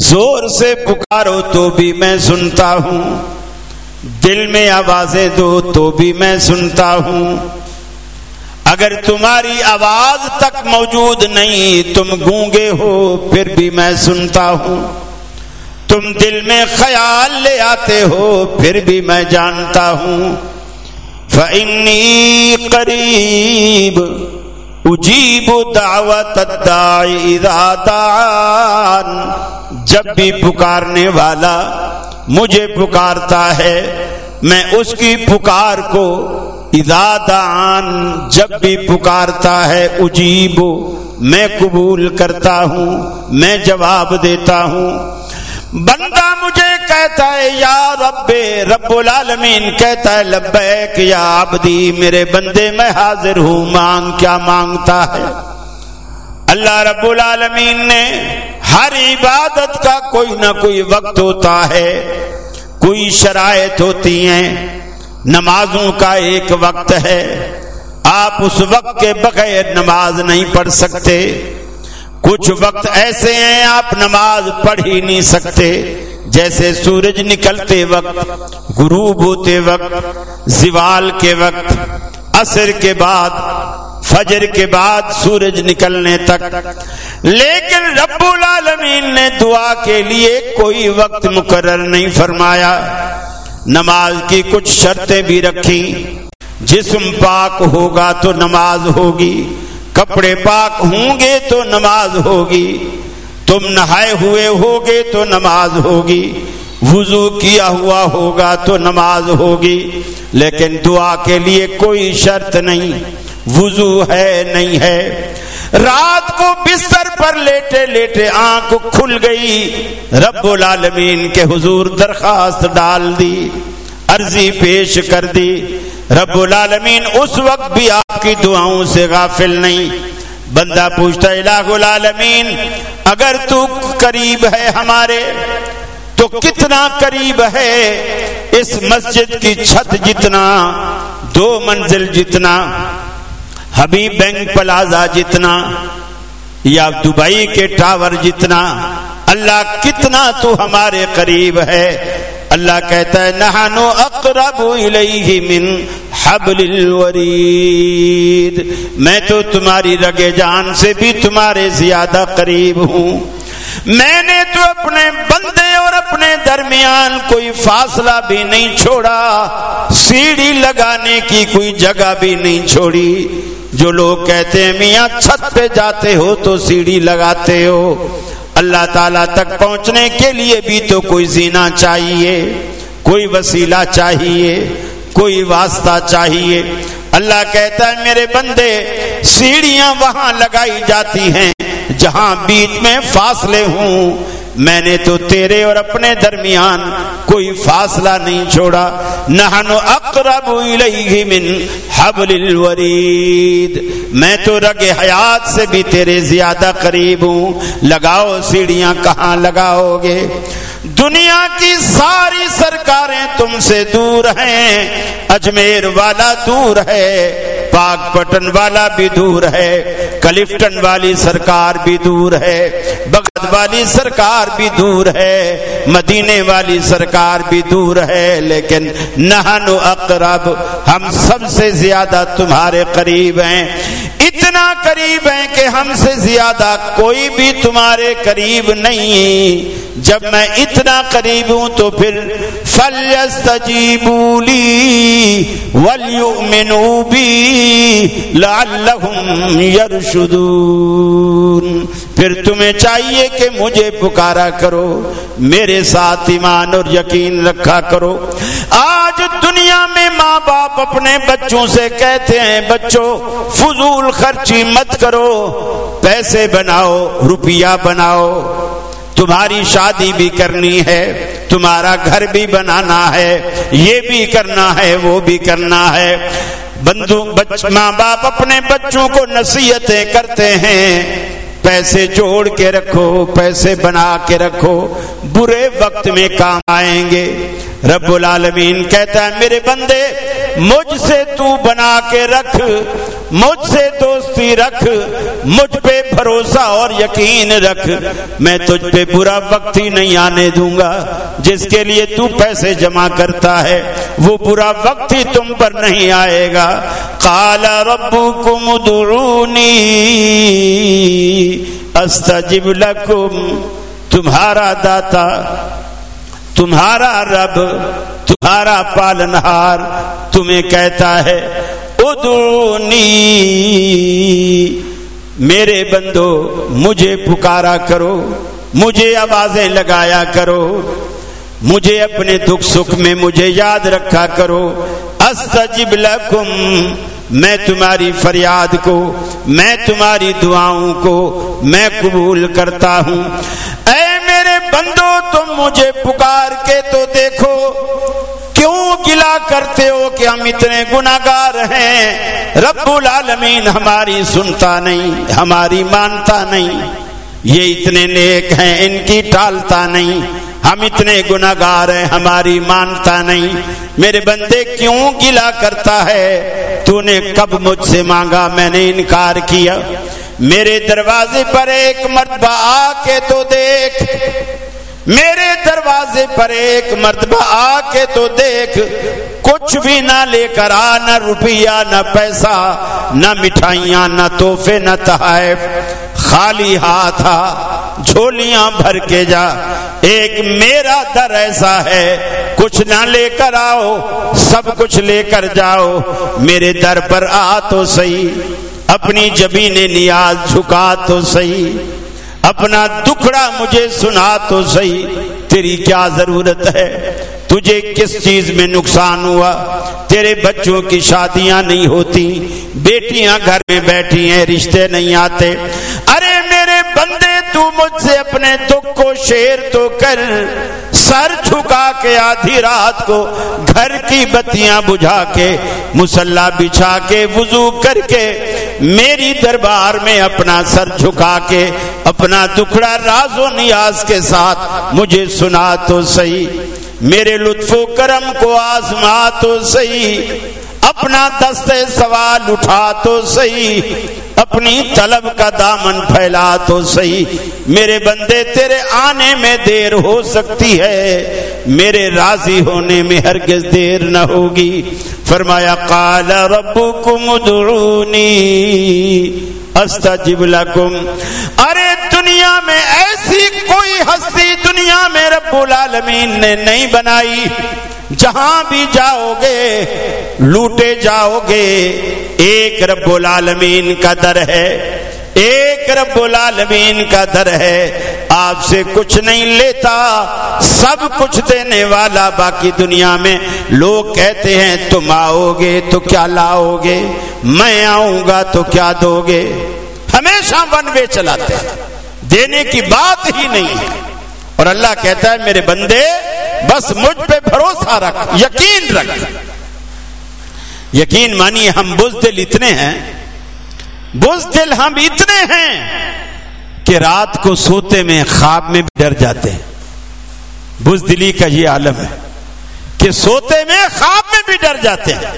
A: زور سے پکارو تو بھی میں سنتا ہوں۔ دل میں آوازیں دو تو بھی میں سنتا ہوں۔ اگر تمہاری آواز تک موجود نہیں تم گونگے ہو پھر بھی میں سنتا ہوں۔ تم دل میں خیال لے آتے ہو پھر بھی میں جانتا ہوں۔ فنی قریب اجیب دعوت دان جب بھی پکارنے والا مجھے پکارتا ہے، میں اس کی پکار کو ادادان جب بھی پکارتا ہے، اجیب، میں قبول کرتا ہوں، میں جواب دیتا ہوں۔ بندہ مجھے کہتا ہے، یا رب رب العالمین، کہتا ہے، لبیک، یا عبدی، میرے بندے، میں حاضر ہوں مانگ کیا مانگتا ہے؟ اللہ رب العالمین نے ہر عبادت کا کوئی نہ کوئی وقت ہوتا ہے، کوئی شرائط ہوتی ہیں، نمازوں کا ایک وقت ہے، آپ اس وقت کے بغیر نماز نہیں پڑھ سکتے۔ کچھ وقت ایسے ہیں آپ نماز پڑھ ہی نہیں سکتے۔ جیسے سورج نکلتے وقت، غروب ہوتے وقت، زوال کے وقت، عصر کے بعد، فجر کے بعد سورج نکلنے تک۔ لیکن رب العالمین نے دعا کے لیے کوئی وقت مقرر نہیں فرمایا۔ نماز کی کچھ شرطیں بھی رکھی جسم پاک ہوگا تو نماز ہوگی۔ کپڑے پاک ہوں گے تو نماز ہوگی، تم نہائے ہوئے ہوگے تو نماز ہوگی، وضو کیا ہوا ہوگا تو نماز ہوگی، لیکن دعا کے لیے کوئی شرط نہیں، وضو ہے نہیں ہے۔ رات کو بستر پر لیٹے لیٹے آنکھ کھل گئی، رب العالمین کے حضور درخواست ڈال دی، عرضی پیش کر دی۔ رب العالمین، اس وقت بھی آپ کی دعاؤں سے غافل نہیں۔ بندہ پوچھتا الہ العالمین، اگر تو قریب ہے ہمارے، تو کتنا قریب ہے؟ اس مسجد کی چھت جتنا، دو منزل جتنا، حبیب بینک پلازا جتنا، یا دبئی کے ٹاور جتنا، اللہ کتنا تو ہمارے قریب ہے۔ اللہ کہتا ہے نہانو اقرب الیہ من حبل الورید. میں تو تمہاری رگے جان سے بھی تمہارے زیادہ قریب ہوں. میں نے تو اپنے بندے اور اپنے درمیان کوئی فاصلہ بھی نہیں چھوڑا، سیڑھی لگانے کی کوئی جگہ بھی نہیں چھوڑی. جو لوگ کہتے ہیں، میاں چھت پہ جاتے ہو تو سیڑھی لگاتے ہو اللہ تعالی تک پہنچنے کے لیے بھی تو کوئی زینا چاہیے، کوئی وسیلہ چاہیے، کوئی واسطہ چاہیے۔ اللہ کہتا ہے، میرے بندے، سیڑھیاں وہاں لگائی جاتی ہیں، جہاں بیچ میں فاصلے ہوں۔ میں نے تو تیرے اور اپنے درمیان کوئی فاصلہ نہیں چھوڑا۔ نہنو اقرب الیہ من حبل الورید۔ میں تو رگ حیات سے بھی تیرے زیادہ قریب ہوں۔ لگاؤ سیڑھیاں کہاں لگاؤ گے؟ دنیا کی ساری سرکاریں تم سے دور ہیں۔ اجمیر والا دور ہے۔ پاک پٹن والا بھی دور ہے، کلفٹن والی سرکار بھی دور ہے بغد والی سرکار بھی دور ہے، مدینے والی سرکار بھی دور ہے، لیکن نہن و اقرب ہم سب سے زیادہ تمہارے قریب ہیں۔ اتنا قریب ہیں کہ ہم سے زیادہ کوئی بھی تمہارے قریب نہیں۔ جب میں اتنا قریب ہوں تو پھر پھر تمہیں چاہیے کہ مجھے پکارا کرو، میرے ساتھ ایمان اور یقین رکھا کرو۔ آج دنیا میں ماں باپ اپنے بچوں سے کہتے ہیں، بچوں، فضول خرچی مت کرو، پیسے بناؤ، روپیہ بناؤ۔ تمہاری شادی بھی کرنی ہے، تمہارا گھر بھی بنانا ہے، یہ بھی کرنا ہے، وہ بھی کرنا ہے۔ بندو، بچ ماں باپ اپنے بچوں کو نصیحتیں کرتے ہیں۔ پیسے جوڑ کے رکھو، پیسے بنا کے رکھو۔ برے وقت میں کام آئیں گے۔ رب العالمین کہتا ہے، میرے بندے، مجھ سے تو بنا کے رکھ۔ مجھ سے دوستی رکھ، مجھ پہ بھروسہ اور یقین رکھ۔ میں تجھ پہ برا وقت ہی نہیں آنے دوں گا۔ جس کے لیے تو پیسے جمع کرتا ہے، وہ برا وقت ہی تم پر نہیں آئے گا۔ کالا ربو کم درونی استجب لکم۔ تمہارا داتا، تمہارا رب، تمہارا پالنہار تمہیں کہتا ہے ادونی میرے بندو، مجھے پکارا کرو، مجھے آوازیں لگایا کرو، مجھے اپنے دکھ سکھ میں مجھے یاد رکھا کرو۔ استجب لکم، میں تمہاری فریاد کو، میں تمہاری دعاؤں کو میں قبول کرتا ہوں۔ اے میرے بندو، تم مجھے پکار کے تو دیکھو۔ کیوں گلا کرتے ہو کہ ہم اتنے گناگار ہیں؟ رب العالمین ہماری سنتا نہیں، ہماری مانتا نہیں۔ یہ اتنے نیک ہیں، ان کی ٹالتا نہیں۔ ہم اتنے گناگار ہیں، ہماری مانتا نہیں۔ میرے بندے، کیوں گلا کرتا ہے؟ تو نے کب مجھ سے مانگا؟ میں نے انکار کیا۔ میرے دروازے پر ایک مرتبہ آ کے تو دیکھ۔ میرے دروازے پر ایک مرتبہ آ کے تو دیکھ، کچھ بھی نہ لے کر آ، نہ روپیہ، نہ پیسہ، نہ مٹھائیاں، نہ توحفے نہ تحائف۔ خالی ہاتھ آ، جھولیاں بھر کے جا۔ ایک میرا در ایسا ہے، کچھ نہ لے کر آؤ، سب کچھ لے کر جاؤ۔ میرے در پر آ تو صحیح، اپنی جبین نیاز جھکا تو صحیح۔ اپنا دکھڑا مجھے سنا تو صحیح، تیری کیا ضرورت ہے؟ تجھے کس چیز میں نقصان ہوا؟ تیرے بچوں کی شادیاں نہیں ہوتی، بیٹیاں گھر میں بیٹھی ہیں، رشتے نہیں آتے۔ ارے میرے بندے، تو مجھ سے اپنے دکھ کو شیر تو کر۔ سر جھکا کے آدھی رات کو گھر کی بتیاں بجھا کے مسلح بچھا کے وضو کر کے میری دربار میں اپنا سر جھکا کے اپنا دکھڑا راز و نیاز کے ساتھ مجھے سنا تو صحیح، میرے لطف و کرم کو آزما تو صحیح، اپنا دست سوال اٹھا تو صحیح اپنی طلب کا دامن پھیلا تو صحیح۔ میرے بندے، تیرے آنے میں دیر ہو سکتی ہے۔ میرے راضی ہونے میں ہرگز دیر نہ ہوگی۔ فرمایا، قال ربکم ادعونی استجب لکم۔ ارے، دنیا میں ایسی کوئی ہستی دنیا میں رب العالمین نے نہیں بنائی۔ جہاں بھی جاؤ گے لوٹے جاؤ گے۔ ایک رب العالمین کا در ہے۔ ایک رب العالمین کا در ہے۔ آپ سے کچھ نہیں لیتا، سب کچھ دینے والا باقی دنیا میں۔ لوگ کہتے ہیں، تم آؤ گے تو کیا لاؤ گے؟ میں آؤں گا تو کیا دو گے؟ ہمیشہ ون وے چلاتے ہیں۔ دینے کی بات ہی نہیں ہے۔ اور اللہ کہتا ہے، میرے بندے، بس مجھ پہ بھروسہ رکھ، یقین رکھ۔ یقین مانیے ہم بزدل اتنے ہیں۔ بزدل ہم اتنے ہیں کہ رات کو سوتے میں خواب میں بھی ڈر جاتے ہیں۔ بزدلی کا یہ عالم ہے کہ سوتے میں خواب میں بھی ڈر جاتے ہیں۔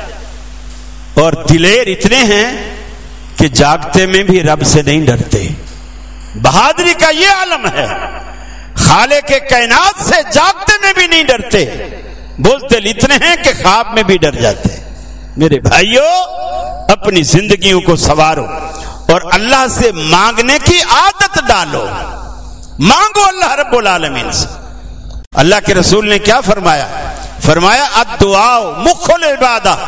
A: اور دلیر اتنے ہیں کہ جاگتے میں بھی رب سے نہیں ڈرتے۔ بہادری کا یہ عالم ہے خالے کے کائنات سے جاگتے میں بھی نہیں ڈرتے۔ بزدل اتنے ہیں کہ خواب میں بھی ڈر جاتے ہیں۔ میرے بھائیوں اپنی زندگیوں کو سوارو اور اللہ سے مانگنے کی عادت ڈالو۔ مانگو اللہ رب العالمین سے۔ اللہ کے رسول نے کیا فرمایا؟ فرمایا ادعا مخل عبادت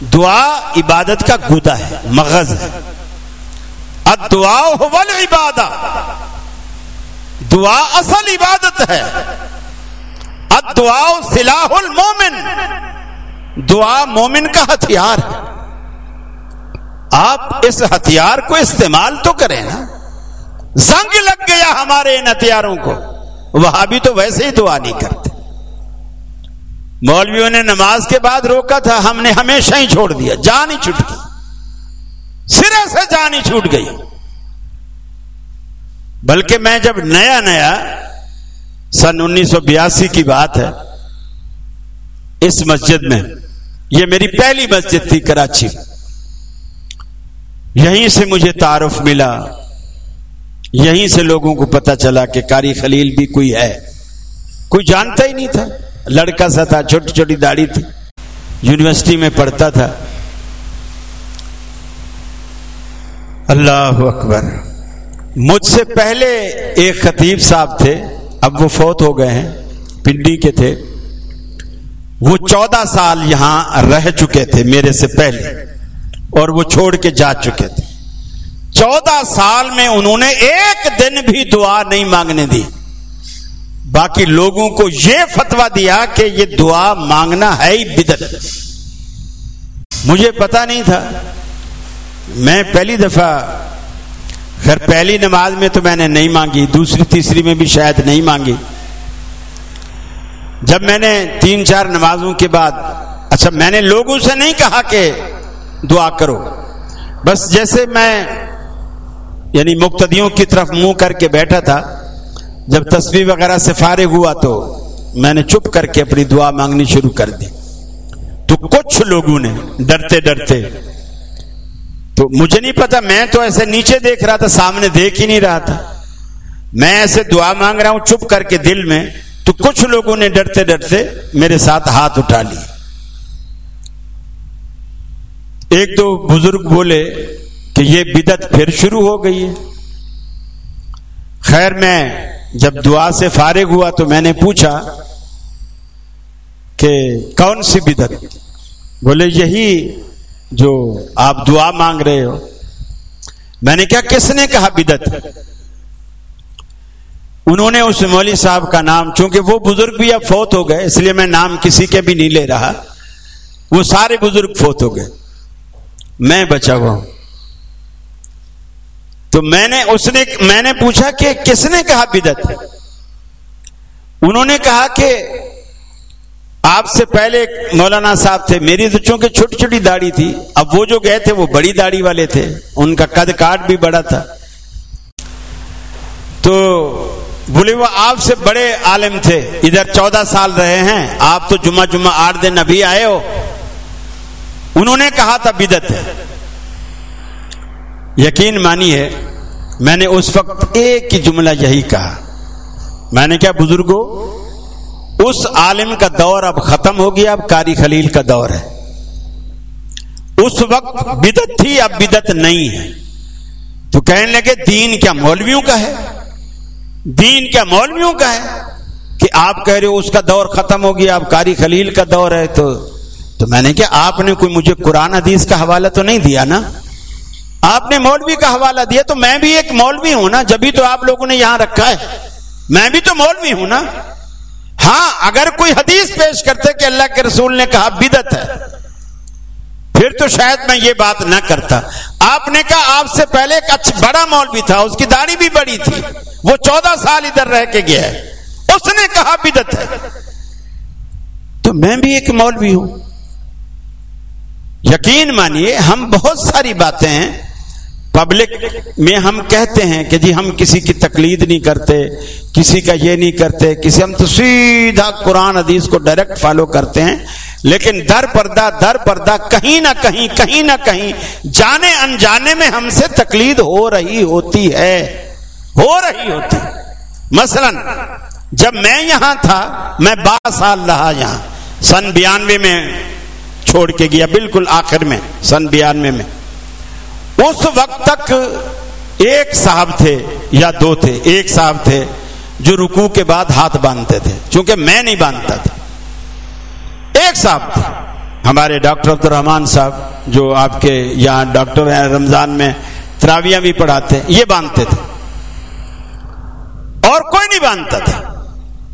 A: دعا عبادت کا گدا ہے، مغز ہے۔ ادعا عبادت دعا اصل عبادت ہے۔ ادعا سلاح المومن۔ دعا مومن کا ہتھیار ہے۔ آپ اس ہتھیار کو استعمال تو کریں نا۔ زنگ لگ گیا ہمارے ان ہتھیاروں کو۔ وہاں بھی تو ویسے ہی دعا نہیں کرتے۔ مولویوں نے نماز کے بعد روکا تھا، ہم نے ہمیشہ ہی چھوڑ دیا۔ جان ہی چھٹ گئی۔ سرے سے جان ہی چھوٹ گئی۔ بلکہ میں جب نیا نیا سن انیس سو بیاسی کی بات ہے، اس مسجد میں یہ میری پہلی مسجد تھی کراچی۔ یہیں سے مجھے تعارف ملا۔ یہیں سے لوگوں کو پتا چلا کہ کاری خلیل بھی کوئی ہے۔ کوئی جانتا ہی نہیں تھا۔ لڑکا سا تھا، چھوٹی چھوٹی داڑھی تھی۔ یونیورسٹی میں پڑھتا تھا۔ اللہ اکبر۔ مجھ سے پہلے ایک خطیب صاحب تھے۔ اب وہ فوت ہو گئے ہیں، پنڈی کے تھے۔ وہ چودہ سال یہاں رہ چکے تھے میرے سے پہلے اور وہ چھوڑ کے جا چکے تھے۔ چودہ سال میں انہوں نے ایک دن بھی دعا نہیں مانگنے دی۔ باقی لوگوں کو یہ فتوا دیا کہ یہ دعا مانگنا ہے ہی بدت مجھے پتا نہیں تھا۔ میں پہلی دفعہ خیر پہلی نماز میں تو میں نے نہیں مانگی، دوسری تیسری میں بھی شاید نہیں مانگی۔ جب میں نے تین چار نمازوں کے بعد اچھا میں نے لوگوں سے نہیں کہا کہ دعا کرو۔ بس جیسے میں یعنی مقتدیوں کی طرف منہ کر کے بیٹھا تھا، جب تصویر وغیرہ سے فارغ ہوا تو میں نے چپ کر کے اپنی دعا مانگنی شروع کر دی۔ تو کچھ لوگوں نے ڈرتے ڈرتے، تو مجھے نہیں پتا، میں تو ایسے نیچے دیکھ رہا تھا، سامنے دیکھ ہی نہیں رہا تھا۔ میں ایسے دعا مانگ رہا ہوں، چپ کر کے دل میں تو کچھ لوگوں نے ڈرتے ڈرتے میرے ساتھ ہاتھ اٹھا لی ایک دو بزرگ بولے کہ یہ بدت پھر شروع ہو گئی ہے۔ خیر، میں جب دعا سے فارغ ہوا تو میں نے پوچھا کہ کون سی بدت بولے، یہی جو آپ دعا مانگ رہے ہو۔ میں نے کیا کس نے کہا بدت انہوں نے اس مولوی صاحب کا نام، چونکہ وہ بزرگ بھی اب فوت ہو گئے، اس لیے میں نام کسی کے بھی نہیں لے رہا۔ وہ سارے بزرگ فوت ہو گئے۔ میں بچا ہوا ہوں۔ تو میں نے اس نے، میں نے پوچھا کہ کس نے کہا بدت انہوں نے کہا کہ آپ سے پہلے مولانا صاحب تھے، میری تو چونکہ چھوٹی چھوٹی داڑھی تھی، اب وہ جو گئے تھے وہ بڑی داڑھی والے تھے۔ ان کا قد کاٹ بھی بڑا تھا۔ تو بولے وہ آپ سے بڑے عالم تھے۔ ادھر چودہ سال رہے ہیں۔ آپ تو جمعہ جمعہ آٹھ دن ابھی آئے ہو۔ انہوں نے کہا تھا بدت ہے یقین مانی ہے، میں نے اس وقت ایک ہی جملہ یہی کہا۔ میں نے کیا بزرگوں اس عالم کا دور اب ختم ہو گیا، اب کاری خلیل کا دور ہے۔ اس وقت بدت تھی، اب بدت نہیں ہے۔ تو کہنے لگے، دین کیا مولویوں کا ہے؟ دین کیا مولویوں کا ہے کہ آپ کہہ رہے ہو اس کا دور ختم ہو گیا اب کاری خلیل کا دور ہے تو تو میں نے کہا آپ نے کوئی مجھے قرآن حدیث کا حوالہ تو نہیں دیا نا؟ آپ نے مولوی کا حوالہ دیا تو میں بھی ایک مولوی ہوں نا، جبھی تو آپ لوگوں نے یہاں رکھا ہے۔ میں بھی تو مولوی ہوں نا۔ ہاں اگر کوئی حدیث پیش کرتے کہ اللہ کے رسول نے کہا بدت ہے، پھر تو شاید میں یہ بات نہ کرتا۔ آپ نے کہا آپ سے پہلے ایک اچھا بڑا مولوی تھا، اس کی داڑھی بھی بڑی تھی۔ وہ چودہ سال ادھر رہ کے گیا ہے۔ اس نے کہا بدت ہے۔ تو میں بھی ایک مولوی ہوں۔ یقین مانیے، ہم بہت ساری باتیں ہیں پبلک میں ہم کہتے ہیں کہ جی ہم کسی کی تقلید نہیں کرتے، کسی کا یہ نہیں کرتے، کسی، ہم تو سیدھا قرآن، حدیث کو ڈائریکٹ فالو کرتے ہیں۔ لیکن در پردہ در پردہ کہیں نہ کہیں کہیں نہ کہیں جانے انجانے میں ہم سے تقلید ہو رہی ہوتی ہے۔ ہو رہی ہوتی۔ مثلا، جب میں یہاں تھا، میں بارہ سال رہا یہاں۔ سن بیانوے میں چھوڑ کے گیا، بالکل آخر میں، سن بیانوے میں۔ اس وقت تک ایک صاحب تھے یا دو تھے، ایک صاحب تھے جو رکو کے بعد ہاتھ باندھتے تھے، چونکہ میں نہیں باندھتا تھا۔ ایک صاحب تھے۔ ہمارے ڈاکٹر عبد الرحمان صاحب، جو آپ کے یہاں ڈاکٹر ہیں، رمضان میں تراویاں بھی پڑھاتے، یہ باندھتے تھے۔ اور کوئی نہیں باندھتا تھا۔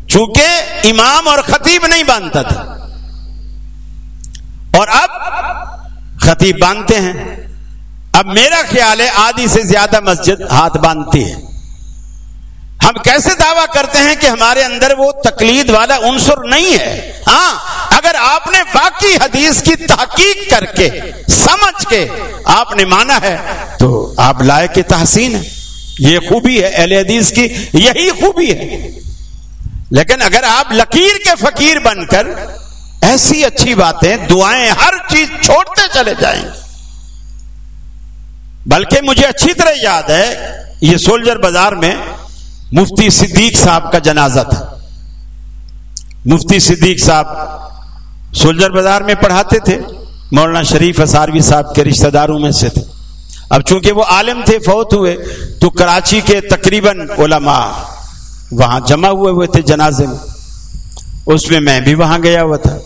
A: چونکہ امام اور خطیب نہیں باندھتا تھا۔ اور اب خطیب باندھتے ہیں۔ اب میرا خیال ہے آدھی سے زیادہ مسجد ہاتھ باندھتی ہے۔ ہم کیسے دعویٰ کرتے ہیں کہ ہمارے اندر وہ تقلید والا عنصر نہیں ہے؟ ہاں اگر آپ نے واقعی حدیث کی تحقیق کر کے، سمجھ کے آپ نے مانا ہے، تو آپ لائے کے تحسین ہے یہ خوبی ہے، اہل حدیث کی یہی خوبی ہے۔ لیکن اگر آپ لکیر کے فقیر بن کر ایسی اچھی باتیں، دعائیں، ہر چیز چھوڑتے چلے جائیں گے بلکہ مجھے اچھی طرح یاد ہے، یہ سولجر بازار میں مفتی صدیق صاحب کا جنازہ تھا۔ مفتی صدیق صاحب سولجر بازار میں پڑھاتے تھے، مولانا شریف اساروی صاحب کے رشتہ داروں میں سے تھے۔ اب چونکہ وہ عالم تھے، فوت ہوئے، تو کراچی کے تقریباً علماء وہاں جمع ہوئے ہوئے تھے جنازے میں۔ اس میں میں بھی وہاں گیا ہوا تھا۔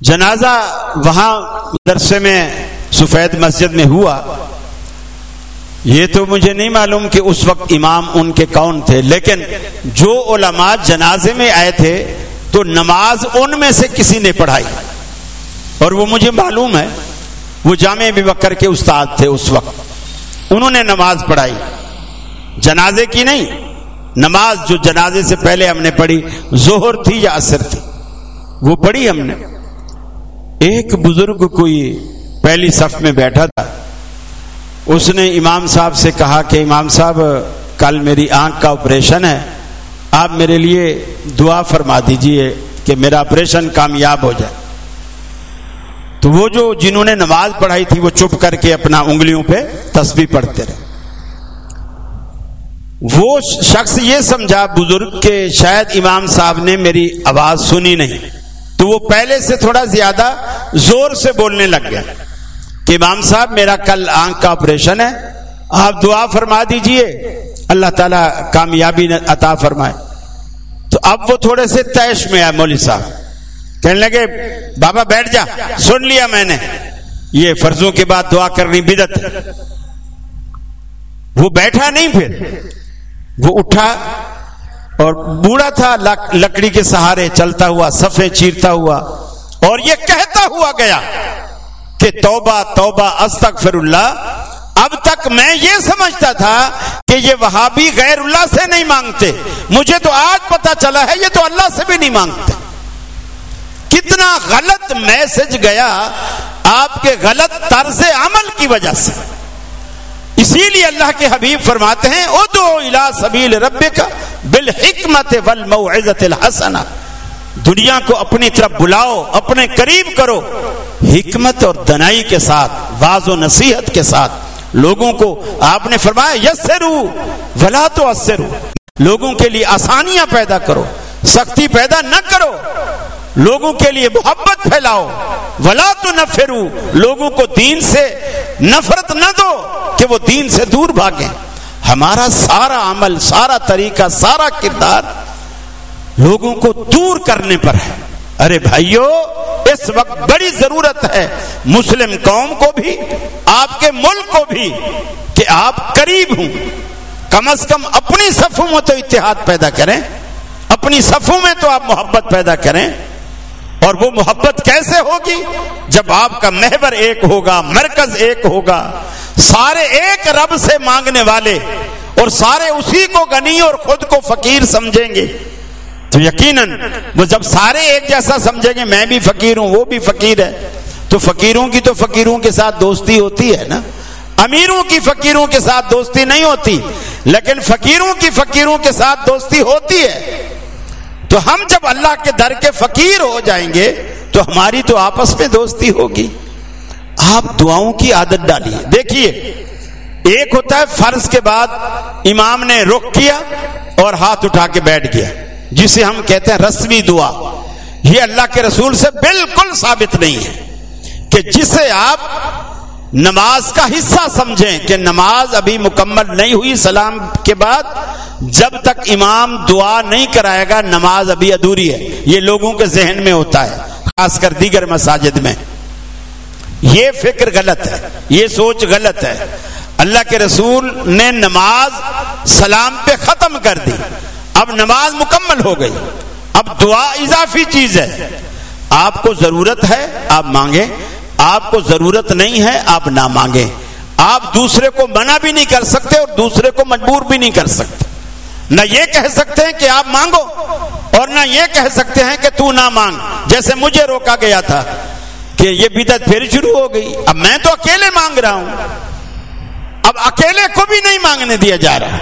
A: جنازہ وہاں درسے میں سفید مسجد میں ہوا۔ یہ تو مجھے نہیں معلوم کہ اس وقت امام ان کے کون تھے، لیکن جو علماء جنازے میں آئے تھے، تو نماز ان میں سے کسی نے پڑھائی۔ اور وہ مجھے معلوم ہے وہ جامع بکر کے استاد تھے اس وقت۔ انہوں نے نماز پڑھائی۔ جنازے کی نہیں، نماز جو جنازے سے پہلے ہم نے پڑھی زہر تھی یا اثر تھی، وہ پڑھی ہم نے۔ ایک بزرگ کوئی پہلی صف میں بیٹھا تھا۔ اس نے امام صاحب سے کہا کہ امام صاحب، کل میری آنکھ کا آپریشن ہے۔ آپ میرے لیے دعا فرما دیجیے کہ میرا آپریشن کامیاب ہو جائے۔ تو وہ جو جنہوں نے نماز پڑھائی تھی وہ چپ کر کے اپنا انگلیوں پہ تسبیح پڑھتے رہے۔ وہ شخص یہ سمجھا بزرگ کے شاید امام صاحب نے میری آواز سنی نہیں۔ تو وہ پہلے سے تھوڑا زیادہ زور سے بولنے لگ گیا کہ امام صاحب میرا کل آنکھ کا آپریشن ہے، آپ دعا فرما دیجیے، اللہ تعالیٰ کامیابی عطا فرمائے۔ تو اب وہ تھوڑے سے تیش میں آئے مولوی صاحب۔ کہنے لگے، بابا بیٹھ جا، سن لیا میں نے۔ یہ فرضوں کے بعد دعا کرنی بدت وہ بیٹھا نہیں پھر۔ وہ اٹھا اور بوڑھا تھا لکڑی کے سہارے چلتا ہوا سفے چیرتا ہوا۔ اور یہ کہتا ہوا گیا کہ توبہ توبہ استغفر اللہ اب تک میں یہ سمجھتا تھا کہ یہ وہابی غیر اللہ سے نہیں مانگتے۔ مجھے تو آج پتا چلا ہے، یہ تو اللہ سے بھی نہیں مانگتے۔ کتنا غلط میسج گیا آپ کے غلط طرز عمل کی وجہ سے۔ اسی لیے اللہ کے حبیب فرماتے ہیں او تو الا سبیل رب کا بالحکمت والموعظت الحسنہ۔ دنیا کو اپنی طرف بلاؤ، اپنے قریب کرو۔ حکمت اور دنائی کے ساتھ، واض و نصیحت کے ساتھ۔ لوگوں کو آپ نے فرمایا، یسرو ولا تو اسرو لوگوں کے لیے آسانیاں پیدا کرو، سختی پیدا نہ کرو۔ لوگوں کے لیے محبت پھیلاؤ۔ ولا تو نہ لوگوں کو دین سے نفرت نہ دو کہ وہ دین سے دور بھاگیں۔ ہمارا سارا عمل، سارا طریقہ، سارا کردار لوگوں کو دور کرنے پر ہے۔ ارے بھائیو، اس وقت بڑی ضرورت ہے مسلم قوم کو بھی، آپ کے ملک کو بھی کہ آپ قریب ہوں۔ کم از کم اپنی صفوں میں تو اتحاد پیدا کریں۔ اپنی صفوں میں تو آپ محبت پیدا کریں۔ اور وہ محبت کیسے ہوگی؟ جب آپ کا محور ایک ہوگا، مرکز ایک ہوگا، سارے ایک رب سے مانگنے والے اور سارے اسی کو گنی اور خود کو فقیر سمجھیں گے۔ تو یقیناً وہ جب سارے ایک جیسا سمجھیں گے، میں بھی فقیر ہوں، وہ بھی فقیر ہے۔ تو فقیروں کی تو فقیروں کے ساتھ دوستی ہوتی ہے نا؟ امیروں کی فقیروں کے ساتھ دوستی نہیں ہوتی، لیکن فقیروں کی فقیروں کے ساتھ دوستی ہوتی ہے۔ تو ہم جب اللہ کے در کے فقیر ہو جائیں گے تو ہماری تو آپس میں دوستی ہوگی۔ آپ دعاؤں کی عادت ڈالیے۔ دیکھیے، ایک ہوتا ہے فرض کے بعد امام نے رخ کیا اور ہاتھ اٹھا کے بیٹھ گیا، جسے ہم کہتے ہیں رسمی دعا۔ یہ اللہ کے رسول سے بالکل ثابت نہیں ہے کہ جسے آپ نماز کا حصہ سمجھیں کہ نماز ابھی مکمل نہیں ہوئی، سلام کے بعد جب تک امام دعا نہیں کرائے گا، نماز ابھی ادھوری ہے۔ یہ لوگوں کے ذہن میں ہوتا ہے، خاص کر دیگر مساجد میں۔ یہ فکر غلط ہے، یہ سوچ غلط ہے۔ اللہ کے رسول نے نماز سلام پہ ختم کر دی۔ اب نماز مکمل ہو گئی۔ اب دعا اضافی چیز ہے۔ آپ کو ضرورت ہے، آپ مانگیں۔ آپ کو ضرورت نہیں ہے، آپ نہ مانگیں۔ آپ دوسرے کو منع بھی نہیں کر سکتے اور دوسرے کو مجبور بھی نہیں کر سکتے۔ نہ یہ کہہ سکتے ہیں کہ آپ مانگو اور نہ یہ کہہ سکتے ہیں کہ تو نہ مانگ۔ جیسے مجھے روکا گیا تھا کہ یہ بدت پھر شروع ہو گئی۔ اب میں تو اکیلے مانگ رہا ہوں۔ اب اکیلے کو بھی نہیں مانگنے دیا جا رہا۔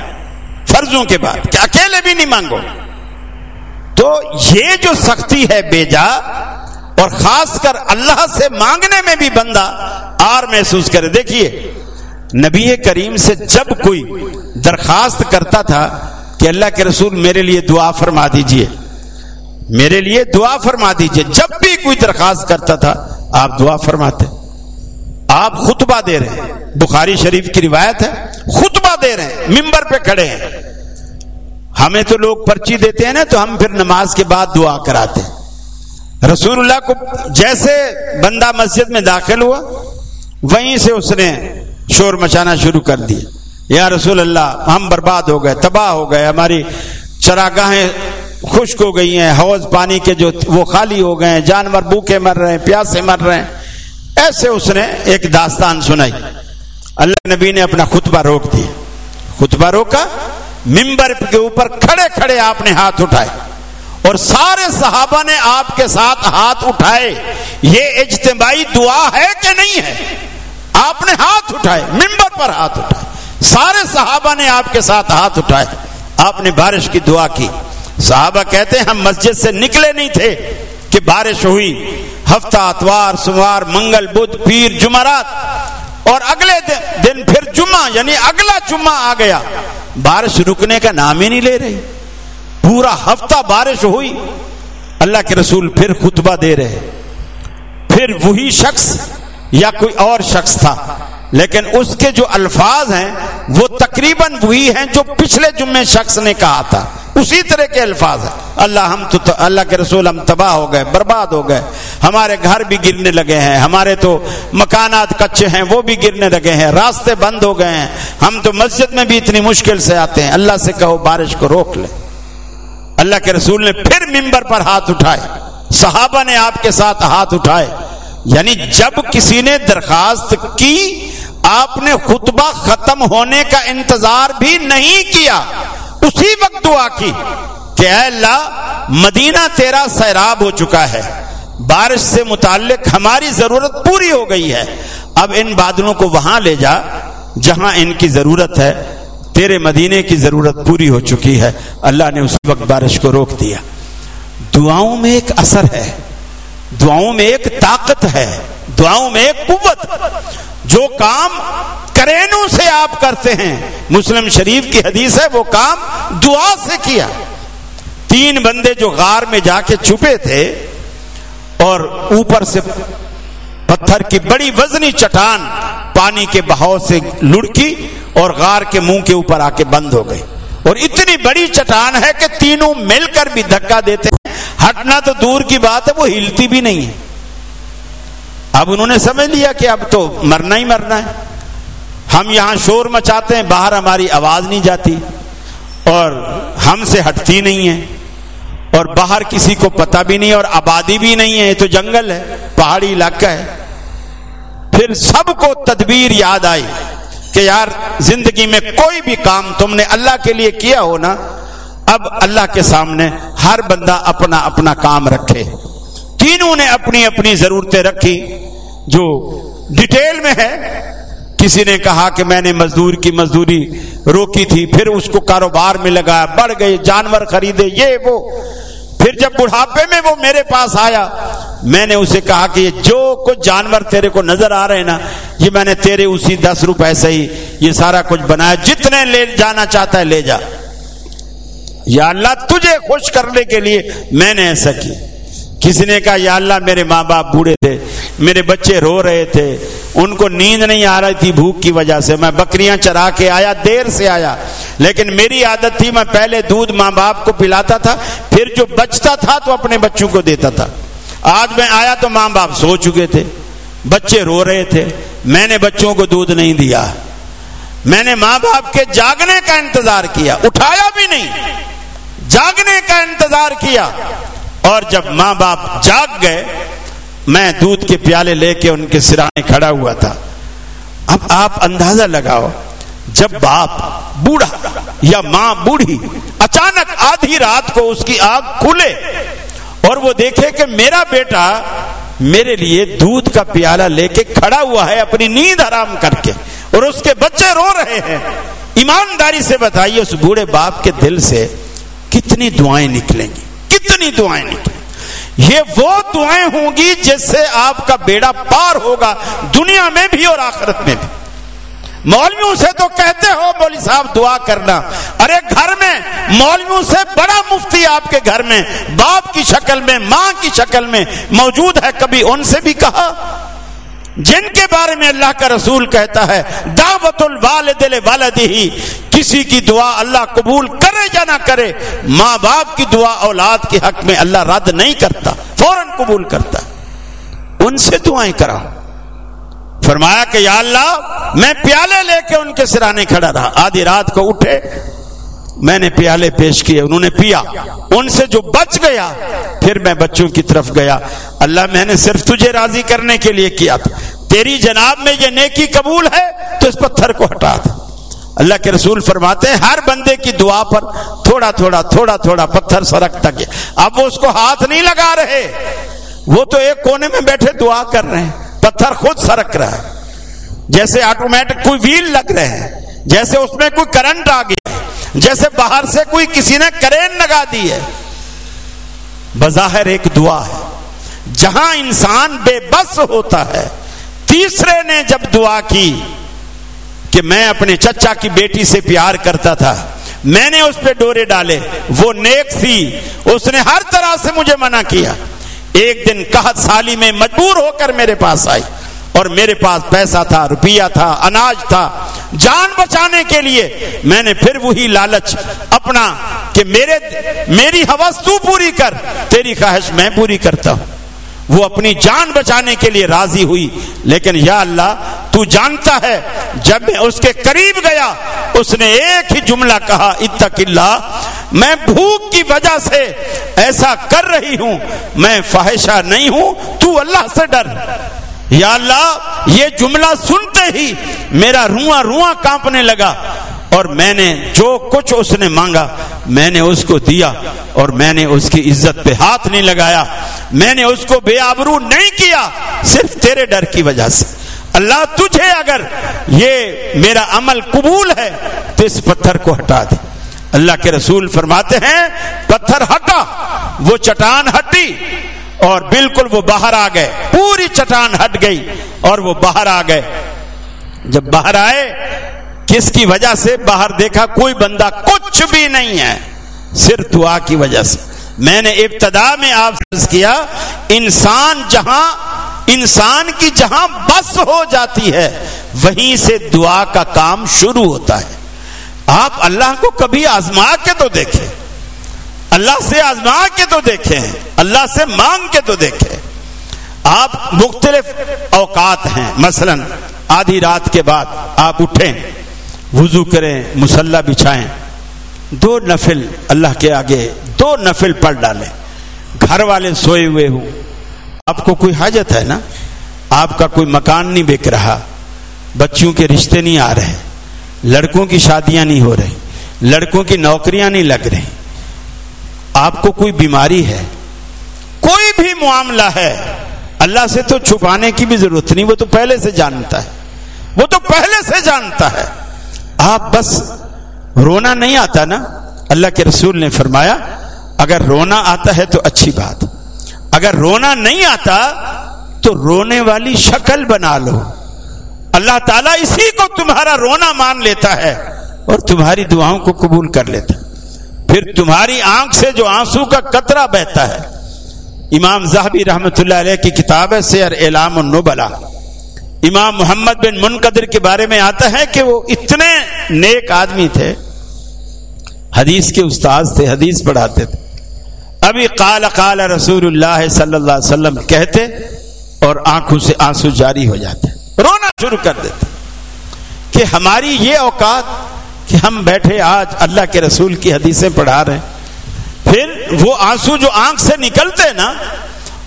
A: فرضوں کے بعد کہ اکیلے بھی نہیں مانگو۔ تو یہ جو سختی ہے بیجا اور خاص کر اللہ سے مانگنے میں بھی بندہ آر محسوس کرے۔ دیکھیے، نبی کریم سے جب کوئی درخواست کرتا تھا کہ اللہ کے رسول میرے لیے دعا فرما دیجیے۔ میرے لیے دعا فرما دیجیے۔ جب بھی کوئی درخواست کرتا تھا، آپ دعا فرماتے۔ آپ خطبہ دے رہے ہیں۔ بخاری شریف کی روایت ہے، خطبہ دے رہے ہیں ممبر پہ کھڑے ہیں۔ ہمیں تو لوگ پرچی دیتے ہیں نا، تو ہم پھر نماز کے بعد دعا کراتے ہیں۔ رسول اللہ کو جیسے بندہ مسجد میں داخل ہوا، وہیں سے اس نے شور مچانا شروع کر دیا۔ یا رسول اللہ، ہم برباد ہو گئے، تباہ ہو گئے، ہماری چراگاہیں خشک ہو گئی ہیں، حوض پانی کے جو وہ خالی ہو گئے ہیں، جانور بھوکے مر رہے ہیں، پیاسے مر رہے ہیں۔ ایسے اس نے ایک داستان سنائی۔ اللہ نبی نے اپنا خطبہ روک دیا۔ خطبہ روکا، ممبر کے اوپر کھڑے کھڑے آپ نے ہاتھ اٹھائے۔ اور سارے صحابہ نے آپ کے ساتھ ہاتھ اٹھائے۔ یہ اجتماعی دعا ہے کہ نہیں ہے؟ آپ نے ہاتھ اٹھائے، ممبر پر ہاتھ اٹھائے۔ سارے صحابہ نے آپ کے ساتھ ہاتھ اٹھائے، آپ نے بارش کی دعا کی۔ صحابہ کہتے ہیں، ہم مسجد سے نکلے نہیں تھے کہ بارش ہوئی۔ ہفتہ، اتوار، سوار، منگل، بدھ، پیر، جمعرات۔ اور اگلے دن پھر جمعہ یعنی اگلا جمعہ آ گیا۔ بارش رکنے کا نام ہی نہیں لے رہی پورا ہفتہ بارش ہوئی۔ اللہ کے رسول پھر خطبہ دے رہے۔ پھر وہی شخص یا کوئی اور شخص تھا۔ لیکن اس کے جو الفاظ ہیں، وہ تقریباً وہی ہیں جو پچھلے جمعے شخص نے کہا تھا۔ اسی طرح کے الفاظ ہیں۔ اللہ ہم تو اللہ کے رسول ہم تباہ ہو گئے، برباد ہو گئے۔ ہمارے گھر بھی گرنے لگے ہیں، ہمارے تو مکانات کچے ہیں، وہ بھی گرنے لگے ہیں، راستے بند ہو گئے ہیں۔ ہم تو مسجد میں بھی اتنی مشکل سے آتے ہیں۔ اللہ سے کہو بارش کو روک لے۔ اللہ کے رسول نے پھر ممبر پر ہاتھ اٹھائے۔ صحابہ نے آپ کے ساتھ ہاتھ اٹھائے۔ یعنی جب کسی نے درخواست کی آپ نے خطبہ ختم ہونے کا انتظار بھی نہیں کیا۔ اسی وقت دعا کی کہ اے اللہ، مدینہ تیرا سیراب ہو چکا ہے۔ بارش سے متعلق ہماری ضرورت پوری ہو گئی ہے۔ اب ان بادلوں کو وہاں لے جا، جہاں ان کی ضرورت ہے۔ تیرے مدینے کی ضرورت پوری ہو چکی ہے۔ اللہ نے اس وقت بارش کو روک دیا۔ دعاؤں میں ایک اثر ہے۔ دعاؤں میں ایک طاقت ہے۔ دعاؤں میں ایک قوت۔ جو کام کرینوں سے آپ کرتے ہیں، مسلم شریف کی حدیث ہے، وہ کام دعا سے کیا۔ تین بندے جو غار میں جا کے چھپے تھے اور اوپر سے پتھر کی بڑی وزنی چٹان پانی کے بہاؤ سے لڑکی اور غار کے منہ کے اوپر آ کے بند ہو گئی۔ اور اتنی بڑی چٹان ہے کہ تینوں مل کر بھی دھکا دیتے ہیں۔ ہٹنا تو دور کی بات ہے، وہ ہلتی بھی نہیں ہے۔ اب انہوں نے سمجھ لیا کہ اب تو مرنا ہی مرنا ہے۔ ہم یہاں شور مچاتے ہیں، باہر ہماری آواز نہیں جاتی۔ اور ہم سے ہٹتی نہیں ہے اور باہر کسی کو پتہ بھی نہیں، اور آبادی بھی نہیں ہے۔ یہ تو جنگل ہے، پہاڑی علاقہ ہے۔ پھر سب کو تدبیر یاد آئی کہ یار، زندگی میں کوئی بھی کام تم نے اللہ کے لیے کیا ہو نا، اب اللہ کے سامنے ہر بندہ اپنا اپنا کام رکھے۔ تینوں نے اپنی اپنی ضرورتیں رکھی، جو ڈیٹیل میں ہے، کسی نے کہا کہ میں نے مزدور کی مزدوری روکی تھی، پھر اس کو کاروبار میں لگایا، بڑھ گئے، جانور خریدے، یہ وہ۔ پھر جب بڑھاپے میں وہ میرے پاس آیا، میں نے اسے کہا کہ یہ جو کچھ جانور تیرے کو نظر آ رہے ہیں نا، یہ میں نے تیرے اسی دس روپے سے ہی یہ سارا کچھ بنایا، جتنے لے جانا چاہتا ہے لے جا۔ یا اللہ، تجھے خوش کرنے کے لیے میں نے ایسا کی کسی نے کہا، یا اللہ میرے ماں باپ بوڑھے تھے، میرے بچے رو رہے تھے، ان کو نیند نہیں آ رہی تھی بھوک کی وجہ سے، میں بکریاں چرا کے آیا، دیر سے آیا، لیکن میری عادت تھی میں پہلے دودھ ماں باپ کو پلاتا تھا، پھر جو بچتا تھا تو اپنے بچوں کو دیتا تھا، آج میں آیا تو ماں باپ سو چکے تھے، بچے رو رہے تھے، میں نے بچوں کو دودھ نہیں دیا، میں نے ماں باپ کے جاگنے کا انتظار کیا، اٹھایا بھی نہیں، جاگنے کا انتظار کیا اور جب ماں باپ جاگ گئے، میں دودھ کے پیالے لے کے ان کے سرانے کھڑا ہوا تھا۔ اب آپ اندازہ لگاؤ، جب باپ بوڑھا یا ماں بوڑھی، اچانک آدھی رات کو اس کی آگ کھلے اور وہ دیکھے کہ میرا بیٹا میرے لیے دودھ کا پیالہ لے کے کھڑا ہوا ہے اپنی نیند آرام کر کے اور اس کے بچے رو رہے ہیں۔ ایمانداری سے بتائیے اس بوڑھے باپ کے دل سے کتنی دعائیں نکلیں گی؟ کتنی دعائیں نکلیں یہ وہ دعائیں ہوں گی جس سے آپ کا بیڑا پار ہوگا دنیا میں بھی اور آخرت میں بھی۔ مولویوں سے تو کہتے ہو مولوی صاحب دعا کرنا۔ ارے گھر میں مولویوں سے بڑا مفتی آپ کے گھر میں، باپ کی شکل میں، ماں کی شکل میں موجود ہے کبھی ان سے بھی کہا۔ جن کے بارے میں اللہ کا رسول کہتا ہے، دعوت الوالد والدی کسی کی دعا اللہ قبول کرے یا نہ کرے، ماں باپ کی دعا اولاد کے حق میں اللہ رد نہیں کرتا، فوراً قبول کرتا۔ ان سے دعائیں کرا۔ فرمایا کہ یا اللہ، میں پیالے لے کے ان کے سرانے کھڑا رہا، آدھی رات کو اٹھے میں نے پیالے پیش کیے، انہوں نے پیا۔ ان سے جو بچ گیا، پھر میں بچوں کی طرف گیا۔ اللہ میں نے صرف تجھے راضی کرنے کے لیے کیا تھا۔ تیری جناب میں یہ نیکی قبول ہے، تو اس پتھر کو ہٹا تھا اللہ کے رسول فرماتے ہیں، ہر بندے کی دعا پر تھوڑا تھوڑا تھوڑا تھوڑا پتھر سرکتا گیا۔ اب وہ اس کو ہاتھ نہیں لگا رہے۔ وہ تو ایک کونے میں بیٹھے دعا کر رہے ہیں۔ پتھر خود سرک رہا ہے۔ جیسے آٹومیٹک کوئی ویل لگ رہے ہیں، جیسے اس میں کوئی کرنٹ آ گیا۔ جیسے باہر سے کوئی کسی نے کرین لگا دی ہے، بظاہر ایک دعا ہے، جہاں انسان بے بس ہوتا ہے، تیسرے نے جب دعا کی کہ میں اپنے چچا کی بیٹی سے پیار کرتا تھا، میں نے اس پہ ڈورے ڈالے، وہ نیک تھی، اس نے ہر طرح سے مجھے منع کیا۔ ایک دن کہت سالی میں مجبور ہو کر میرے پاس آئی۔ اور میرے پاس پیسہ تھا، روپیہ تھا، اناج تھا، جان بچانے کے لیے میں نے پھر وہی لالچ اپنا کہ میرے، میری حوث تو پوری کر، تیری خواہش میں پوری کرتا ہوں۔ وہ اپنی جان بچانے کے لیے راضی ہوئی، لیکن یا اللہ، تو جانتا ہے، جب میں اس کے قریب گیا، اس نے ایک ہی جملہ کہا، اتق اللہ، میں بھوک کی وجہ سے ایسا کر رہی ہوں، میں فاحشہ نہیں ہوں، تو اللہ سے ڈر۔ یا اللہ، یہ جملہ سنتے ہی میرا رواں رواں کانپنے لگا اور میں نے جو کچھ اس نے مانگا، میں نے اس کو دیا اور میں نے اس کی عزت پہ ہاتھ نہیں لگایا۔ میں نے اس کو بے آبرو نہیں کیا، صرف تیرے ڈر کی وجہ سے۔ اللہ تجھے اگر یہ میرا عمل قبول ہے تو اس پتھر کو ہٹا دے۔ اللہ کے رسول فرماتے ہیں، پتھر ہٹا، وہ چٹان ہٹی۔ اور بالکل وہ باہر آ گئے۔ پوری چٹان ہٹ گئی اور وہ باہر آ گئے۔ جب باہر آئے، کس کی وجہ سے باہر دیکھا کوئی بندہ کچھ بھی نہیں ہے؟ صرف دعا کی وجہ سے۔ میں نے ابتدا میں آپ کیا، انسان جہاں، انسان کی جہاں بس ہو جاتی ہے، وہیں سے دعا کا کام شروع ہوتا ہے۔ آپ اللہ کو کبھی آزما کے تو دیکھیں۔ اللہ سے آزما کے تو دیکھیں، اللہ سے مانگ کے تو دیکھیں۔ آپ مختلف اوقات ہیں، مثلا آدھی رات کے بعد آپ اٹھیں، وضو کریں، مسلح بچھائیں۔ دو نفل اللہ کے آگے، دو نفل پڑھ ڈالیں۔ گھر والے سوئے ہوئے ہوں۔ آپ کو کوئی حاجت ہے نا؟ آپ کا کوئی مکان نہیں بک رہا بچوں کے رشتے نہیں آ رہے، لڑکوں کی شادیاں نہیں ہو رہی، لڑکوں کی نوکریاں نہیں لگ رہی۔ آپ کو کوئی بیماری ہے؟ کوئی بھی معاملہ ہے۔ اللہ سے تو چھپانے کی بھی ضرورت نہیں وہ تو پہلے سے جانتا ہے۔ وہ تو پہلے سے جانتا ہے۔ آپ بس رونا نہیں آتا نا؟ اللہ کے رسول نے فرمایا اگر رونا آتا ہے تو اچھی بات۔ اگر رونا نہیں آتا تو رونے والی شکل بنا لو۔ اللہ تعالیٰ اسی کو تمہارا رونا مان لیتا ہے اور تمہاری دعاؤں کو قبول کر لیتا پھر تمہاری آنکھ سے جو آنسو کا قطرہ بہتا ہے۔ امام زہبی رحمت اللہ علیہ کی کتاب ہے سیر اعلام النبلا۔ امام محمد بن منقدر کے بارے میں آتا ہے کہ وہ اتنے نیک آدمی تھے۔ حدیث کے استاذ تھے، حدیث پڑھاتے تھے۔ ابھی قال قال رسول اللہ صلی اللہ علیہ وسلم کہتے اور آنکھوں سے آنسو جاری ہو جاتے۔ رونا شروع کر دیتے کہ ہماری یہ اوقات کہ ہم بیٹھے آج اللہ کے رسول کی حدیثیں پڑھا رہے ہیں۔ پھر وہ آنسو جو آنکھ سے نکلتے نا،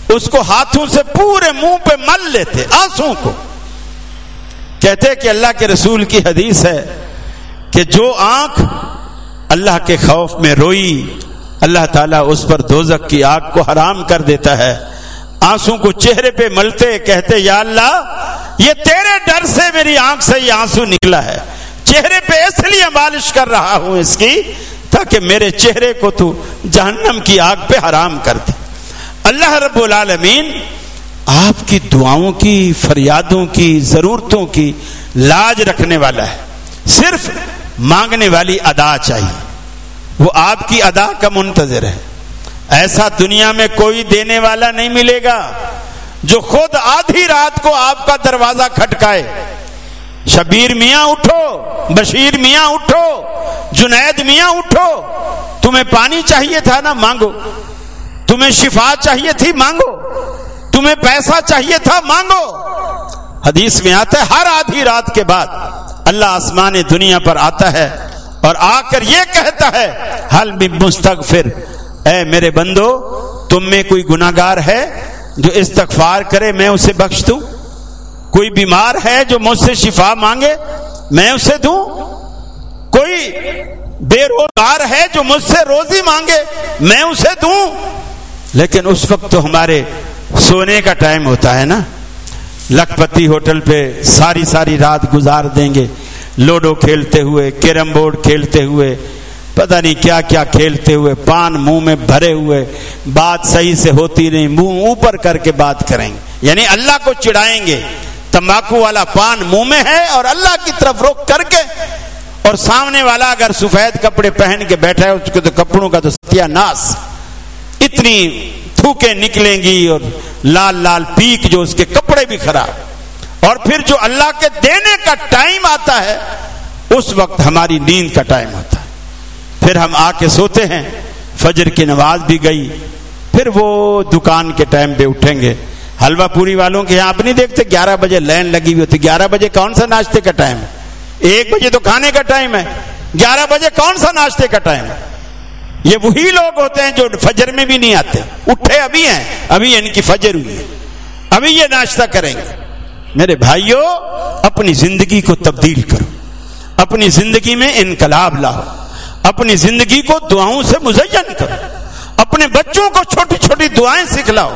A: اس کو ہاتھوں سے پورے منہ پہ مل لیتے آنسو کو۔ کہتے کہ اللہ کے رسول کی حدیث ہے کہ جو آنکھ اللہ کے خوف میں روئی، اللہ تعالیٰ اس پر دوزک کی آگ کو حرام کر دیتا ہے۔ آنسو کو چہرے پہ ملتے کہتے، یا اللہ، یہ تیرے ڈر سے میری آنکھ سے یہ آنسو نکلا ہے۔ چہرے پہ اس لیے مالش کر رہا ہوں اس کی، تاکہ میرے چہرے کو تو جہنم کی آگ پہ حرام کر دے۔ اللہ رب العالمین، آپ کی دعاؤں کی، فریادوں کی، ضرورتوں کی لاج رکھنے والا ہے۔ صرف مانگنے والی ادا چاہیے۔ وہ آپ کی ادا کا منتظر ہے۔ ایسا دنیا میں کوئی دینے والا نہیں ملے گا جو خود آدھی رات کو آپ کا دروازہ کھٹکائے۔ شبیر میاں اٹھو، بشیر میاں اٹھو، جنید میاں اٹھو۔ تمہیں پانی چاہیے تھا نا، مانگو۔ تمہیں شفا چاہیے تھی، مانگو۔ تمہیں پیسہ چاہیے تھا، مانگو۔ حدیث میں آتا ہے، ہر آدھی رات کے بعد اللہ آسمان دنیا پر آتا ہے اور آ کر یہ کہتا ہے حل مستغفر۔ اے میرے بندو، تم میں کوئی گناگار ہے جو استغفار کرے، میں اسے بخش دوں؟ کوئی بیمار ہے جو مجھ سے شفا مانگے میں اسے دوں؟ کوئی بے روزگار ہے جو مجھ سے روزی مانگے میں اسے دوں؟ لیکن اس وقت تو ہمارے سونے کا ٹائم ہوتا ہے نا۔ لکھپتی ہوٹل پہ ساری ساری رات گزار دیں گے۔ لوڈو کھیلتے ہوئے، کیرم بورڈ کھیلتے ہوئے، پتہ نہیں کیا کیا کھیلتے ہوئے، پان منہ میں بھرے ہوئے، بات صحیح سے ہوتی نہیں، منہ اوپر کر کے بات کریں گے۔ یعنی اللہ کو چڑھائیں گے۔ تمباکو والا پان منہ میں ہے اور اللہ کی طرف روک کر کے اور سامنے والا اگر سفید کپڑے پہن کے بیٹھا ہے، اس کے تو کپڑوں کا تو ستیا ناس۔ اتنی تھوکے نکلیں گی اور لال لال پیک جو اس کے کپڑے بھی خراب۔ اور پھر جو اللہ کے دینے کا ٹائم آتا ہے، اس وقت ہماری نیند کا ٹائم ہوتا ہے۔ پھر ہم آ کے سوتے ہیں، فجر کی نماز بھی گئی، پھر وہ دکان کے ٹائم پہ اٹھیں گے۔ حلوہ پوری والوں کے یہاں آپ نہیں دیکھتے، گیارہ بجے لائن لگی ہوئی ہوتی۔ گیارہ بجے کون سا ناشتے کا ٹائم؟ ہے ایک بجے تو کھانے کا ٹائم ہے۔ گیارہ بجے کون سا ناشتے کا ٹائم ہے؟ یہ وہی لوگ ہوتے ہیں جو فجر میں بھی نہیں آتے۔ اٹھے، ابھی ہیں۔ ابھی یعنی ان کی فجر ہوئی ہے۔ ابھی یہ ناشتہ کریں گے۔ میرے بھائیوں اپنی زندگی کو تبدیل کرو۔ اپنی زندگی میں انقلاب لاؤ۔ اپنی زندگی کو دعاؤں سے مزین کرو۔ اپنے بچوں کو چھوٹی چھوٹی دعائیں سکھلاؤ۔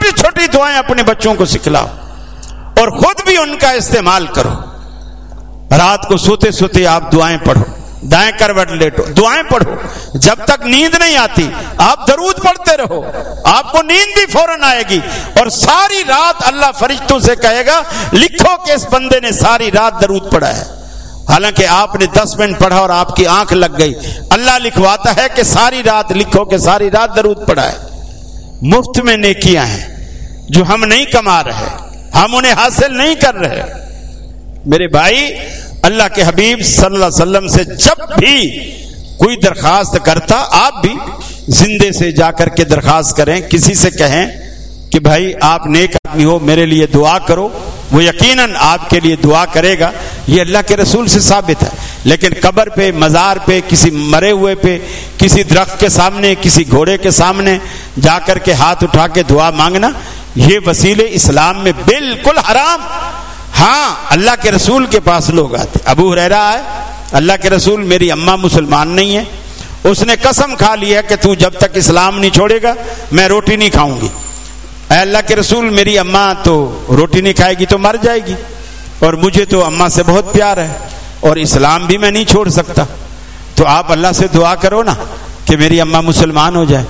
A: چھوٹی چھوٹی دعائیں اپنے بچوں کو سکھلاؤ اور خود بھی ان کا استعمال کرو۔ رات کو سوتے سوتے آپ دعائیں پڑھو۔ دائیں کروٹ لیٹو۔ دعائیں پڑھو۔ جب تک نیند نہیں آتی، آپ درود پڑھتے رہو۔ آپ کو نیند بھی فوراً آئے گی اور ساری رات اللہ فرشتوں سے کہے گا، لکھو کہ اس بندے نے ساری رات درود پڑھا ہے۔ حالانکہ آپ نے دس منٹ پڑھا اور آپ کی آنکھ لگ گئی۔ اللہ لکھواتا ہے کہ ساری رات لکھو کہ ساری رات درود پڑھا ہے۔ مفت میں نیکیاں ہیں، جو ہم نہیں کما رہے، ہم انہیں حاصل نہیں کر رہے۔ میرے بھائی، اللہ کے حبیب صلی اللہ علیہ وسلم سے جب بھی کوئی درخواست کرتا، آپ بھی زندے سے جا کر کے درخواست کریں۔ کسی سے کہیں کہ بھائی، آپ نیک آدمی ہو، میرے لیے دعا کرو۔ وہ یقیناً آپ کے لیے دعا کرے گا۔ یہ اللہ کے رسول سے ثابت ہے۔ لیکن قبر پہ، مزار پہ، کسی مرے ہوئے پہ، کسی درخت کے سامنے، کسی گھوڑے کے سامنے جا کر کے ہاتھ اٹھا کے دعا مانگنا، یہ وسیلے اسلام میں بالکل حرام۔ ہاں اللہ کے رسول کے پاس لوگ آتے۔ ابو رہا ہے اللہ کے رسول میری اماں مسلمان نہیں ہے اس نے قسم کھا لیا کہ تو جب تک اسلام نہیں چھوڑے گا، میں روٹی نہیں کھاؤں گی۔ اے اللہ کے رسول، میری اماں تو روٹی نہیں کھائے گی تو مر جائے گی۔ اور مجھے تو اماں سے بہت پیار ہے، اور اسلام بھی میں نہیں چھوڑ سکتا۔ تو آپ اللہ سے دعا کرو نا کہ میری اماں مسلمان ہو جائے۔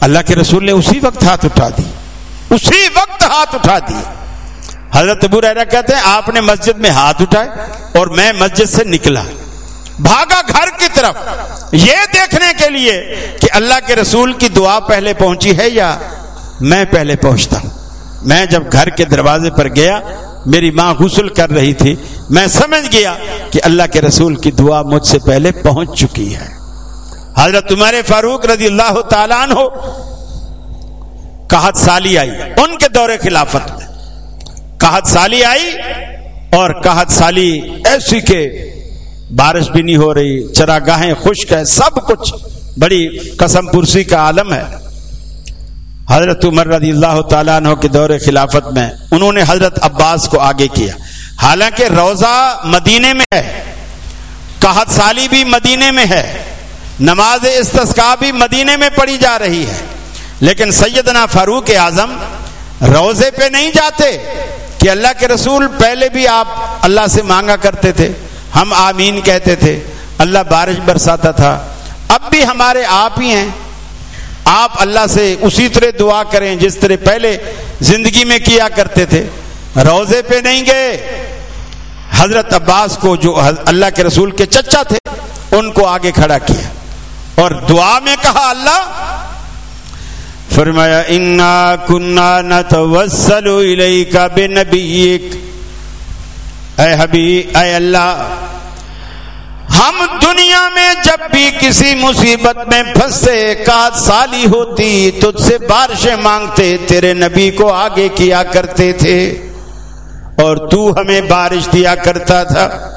A: اللہ کے رسول نے اسی وقت ہاتھ اٹھا دی۔ اسی وقت ہاتھ اٹھا دی۔ حضرت ابو ریرا کہتے ہیں، آپ نے مسجد میں ہاتھ اٹھائے اور میں مسجد سے نکلا۔ بھاگا گھر کی طرف۔ یہ دیکھنے کے لیے کہ اللہ کے رسول کی دعا پہلے پہنچی ہے یا میں پہلے پہنچتا ہوں۔ میں جب گھر کے دروازے پر گیا، میری ماں غسل کر رہی تھی۔ میں سمجھ گیا کہ اللہ کے رسول کی دعا مجھ سے پہلے پہنچ چکی ہے۔ حضرت تمہارے فاروق رضی اللہ تعالیٰ ہو کہت سالی آئی، ان کے دور خلافت میں۔ کہت سالی آئی اور کہت سالی ایسی کہ بارش بھی نہیں ہو رہی، چراگاہیں خشک ہے سب کچھ بڑی قسم پرسی کا عالم ہے۔ حضرت عمر رضی اللہ تعالیٰ عنہ کے دور خلافت میں انہوں نے حضرت عباس کو آگے کیا۔ حالانکہ روزہ مدینے میں ہے کہت سالی بھی مدینے میں ہے۔ نماز استسقا بھی مدینے میں پڑھی جا رہی ہے۔ لیکن سیدنا فاروق اعظم روزے پہ نہیں جاتے کہ اللہ کے رسول پہلے بھی آپ اللہ سے مانگا کرتے تھے۔ ہم آمین کہتے تھے۔ اللہ بارش برساتا تھا۔ اب بھی ہمارے آپ ہی ہیں۔ آپ اللہ سے اسی طرح دعا کریں جس طرح پہلے زندگی میں کیا کرتے تھے۔ روزے پہ نہیں گئے۔ حضرت عباس کو جو اللہ کے رسول کے چچا تھے، ان کو آگے کھڑا کیا۔ اور دعا میں کہا اللہ، فرمایا، انا کنا نتوسل الیک بنبیک۔ اے حبیب، اے اللہ، ہم دنیا میں جب بھی کسی مصیبت میں پھنسے کات سالی ہوتی، تجھ سے بارشیں مانگتے، تیرے نبی کو آگے کیا کرتے تھے۔ اور تو ہمیں بارش دیا کرتا تھا۔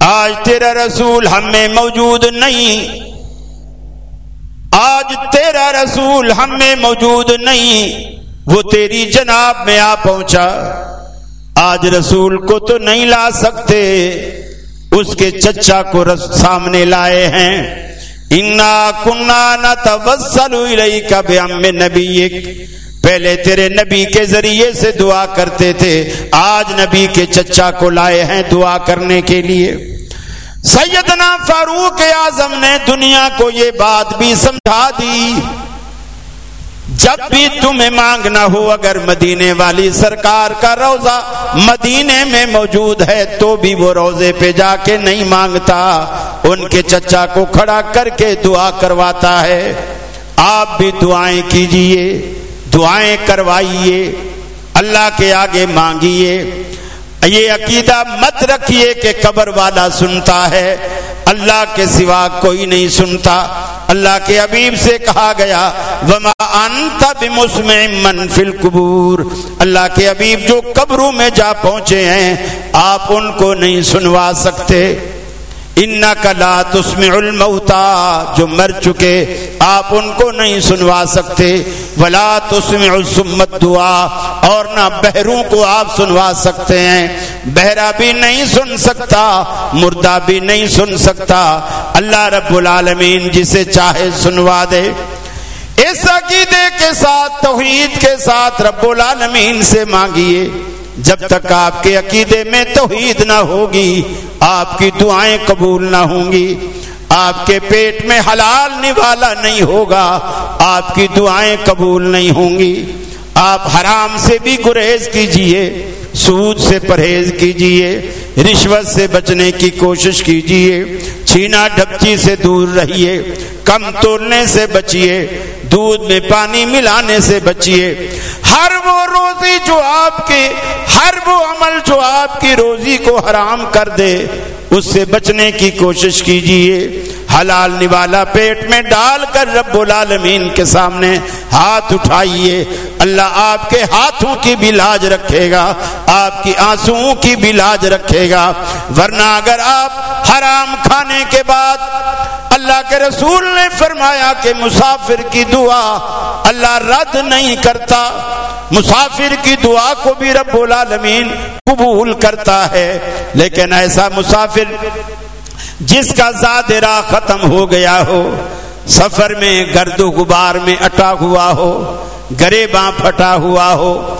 A: آج تیرا رسول ہم میں موجود نہیں۔ آج تیرا رسول ہم میں موجود نہیں، وہ تیری جناب میں آ پہنچا۔ آج رسول کو تو نہیں لا سکتے، اس کے چچا کو سامنے لائے ہیں۔ انا کنا نہ توسل کا نبی پہلے تیرے نبی کے ذریعے سے دعا کرتے تھے، آج نبی کے چچا کو لائے ہیں دعا کرنے کے لیے۔ سیدنا فاروق اعظم نے دنیا کو یہ بات بھی سمجھا دی۔ جب بھی تمہیں مانگنا ہو اگر مدینے والی سرکار کا روزہ مدینے میں موجود ہے تو بھی وہ روزے پہ جا کے نہیں مانگتا۔ ان کے چچا کو کھڑا کر کے دعا کرواتا ہے۔ آپ بھی دعائیں کیجیے، دعائیں کروائیے، اللہ کے آگے مانگیے۔ یہ عقیدہ مت رکھیے کہ قبر والا سنتا ہے۔ اللہ کے سوا کوئی نہیں سنتا۔ اللہ کے حبیب سے کہا گیا، وما انت بمسمع من فی القبور۔ اللہ کے حبیب جو قبروں میں جا پہنچے ہیں، آپ ان کو نہیں سنوا سکتے۔ ان لا تسمع الموتا جو مر چکے، آپ ان کو نہیں سنوا سکتے۔ ولا تسمع السمت دعا اور نہ بہروں کو آپ سنوا سکتے ہیں۔ بہرا بھی نہیں سن سکتا، مردہ بھی نہیں سن سکتا۔ اللہ رب العالمین جسے چاہے سنوا دے۔ اس عقیدے کے ساتھ، توحید کے ساتھ رب العالمین سے مانگیے۔ جب تک آپ کے عقیدے میں توحید نہ ہوگی آپ کی دعائیں قبول نہ ہوں گی، آپ کے پیٹ میں حلال نوالا نہیں ہوگا، آپ کی دعائیں قبول نہیں ہوں گی۔ آپ حرام سے بھی گریز کیجیے، سود سے پرہیز کیجیے، رشوت سے بچنے کی کوشش کیجیے چھینا ڈھپچی سے دور رہیے، کم تولنے سے بچیے دودھ میں پانی ملانے سے بچیے ہر وہ روزی جو آپ کے ہر وہ عمل جو آپ کی روزی کو حرام کر دے، اس سے بچنے کی کوشش کیجیے۔ حلال نوالا پیٹ میں ڈال کر رب العالمین کے سامنے ہاتھ اٹھائیے۔ اللہ آپ کے ہاتھوں کی بھی لاج رکھے گا، آپ کی آنسو کی بھی لاج رکھے گا۔ ورنہ اگر آپ حرام کھانے کے بعد اللہ کے رسول نے فرمایا کہ مسافر کی دعا اللہ رد نہیں کرتا، مسافر کی دعا کو بھی رب العالمین قبول کرتا ہے۔ لیکن ایسا مسافر جس کا زاد راہ ختم ہو گیا ہو سفر میں گرد و غبار میں اٹا ہوا ہو گرے باں پھٹا ہوا ہو۔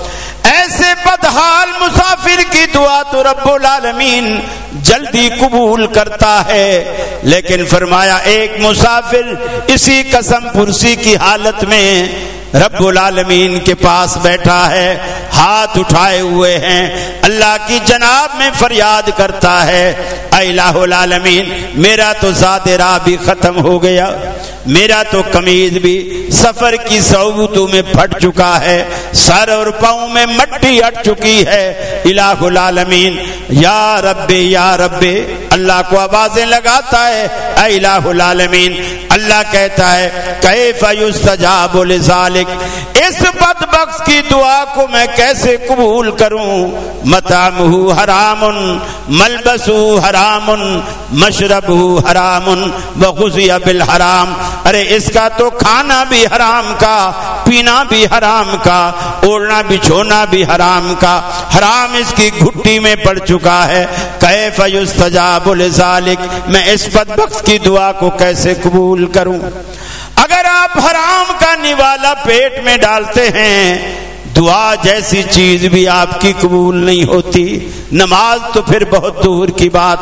A: ایسے بدحال مسافر کی دعا تو رب العالمین جلدی قبول کرتا ہے۔ لیکن فرمایا، ایک مسافر اسی قسم پرسی کی حالت میں رب العالمین کے پاس بیٹھا ہے، ہاتھ اٹھائے ہوئے ہیں۔ اللہ کی جناب میں فریاد کرتا ہے الہ العالمین، میرا تو ذات راہ بھی ختم ہو گیا، میرا تو کمیز بھی سفر کی صعوبتوں میں پھٹ چکا ہے۔ سر اور پاؤں میں مٹ مٹی ہٹ چکی ہے، الہ العالمین۔ یا رب یا رب اللہ کو آوازیں لگاتا ہے، اے الہ العالمین۔ اللہ کہتا ہے، کیف یستجاب لذالک؟ اس بدبخت کی دعا کو میں کیسے قبول کروں؟ مطعمہ حرام، ملبسہ حرام، مشربہ حرام وغزی بالحرام۔ ارے اس کا تو کھانا بھی حرام کا، پینا بھی حرام کا اوڑنا بچھونا بھی حرام کا۔ حرام اس کی گھٹی میں پڑ چکا ہے۔ کیف یستجاب لذالک؟ میں اس بدبخت کی دعا کو کیسے قبول کروں؟ اگر آپ حرام کا نوالا پیٹ میں ڈالتے ہیں، دعا جیسی چیز بھی آپ کی قبول نہیں ہوتی۔ نماز تو پھر بہت دور کی بات۔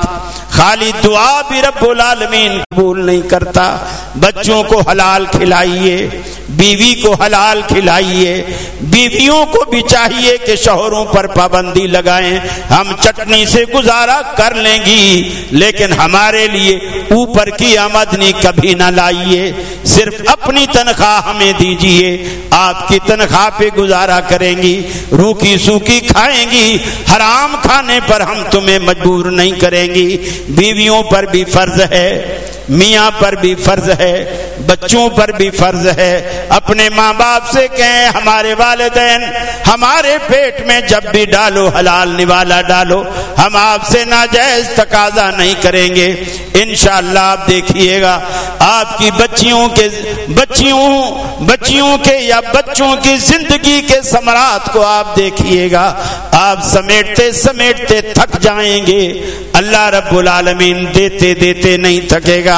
A: خالی دعا بھی رب العالمین قبول نہیں کرتا۔ بچوں کو حلال کھلائیے۔ بیوی کو حلال کھلائیے، بیویوں کو بھی چاہیے کہ شوہروں پر پابندی لگائیں۔ ہم چٹنی سے گزارا کر لیں گی، لیکن ہمارے لیے اوپر کی آمدنی کبھی نہ لائیے۔ صرف اپنی تنخواہ ہمیں دیجیے، آپ کی تنخواہ پہ گزارا کریں گی، روکی سوکی کھائیں گی، حرام کھانے پر ہم تمہیں مجبور نہیں کریں گی۔ بیویوں پر بھی فرض ہے۔ میاں پر بھی فرض ہے، بچوں پر بھی فرض ہے۔ اپنے ماں باپ سے کہیں، ہمارے والدین، ہمارے پیٹ میں جب بھی ڈالو، حلال نوالا ڈالو، ہم آپ سے ناجائز تقاضا نہیں کریں گے۔ انشاءاللہ آپ دیکھیے گا، آپ کی بچیوں کے، بچیوں بچیوں کے یا بچوں کی زندگی کے سمرات کو آپ دیکھیے گا۔ آپ سمیٹتے سمیٹتے تھک جائیں گے۔ اللہ رب العالمین دیتے دیتے نہیں تھکے گا۔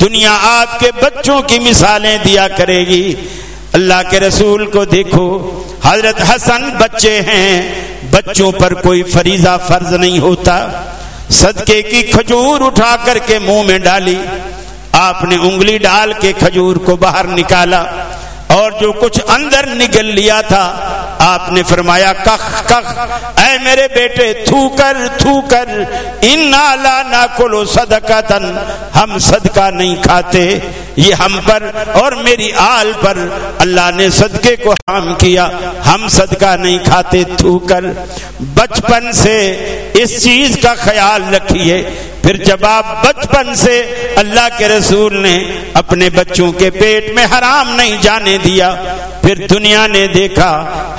A: دنیا آپ کے بچوں کی مثالیں دیا کرے گی۔ اللہ کے رسول کو دیکھو، حضرت حسن بچے ہیں، بچوں پر کوئی فریضہ فرض نہیں ہوتا۔ صدقے کی کھجور اٹھا کر کے منہ میں ڈالی۔ آپ نے انگلی ڈال کے کھجور کو باہر نکالا۔ اور جو کچھ اندر نگل لیا تھا آپ نے فرمایا، کخ کخ، اے میرے بیٹے، تھو کر تھو کر ان نالا نہ کلو صدقہ تن ہم صدقہ نہیں کھاتے، یہ ہم پر اور میری آل پر اللہ نے صدقے کو حام کیا، ہم صدقہ نہیں کھاتے، تھو کر۔ بچپن سے اس چیز کا خیال رکھیے۔ پھر جب آپ بچپن سے اللہ کے رسول نے اپنے بچوں کے پیٹ میں حرام نہیں جانے دیا پھر دنیا نے دیکھا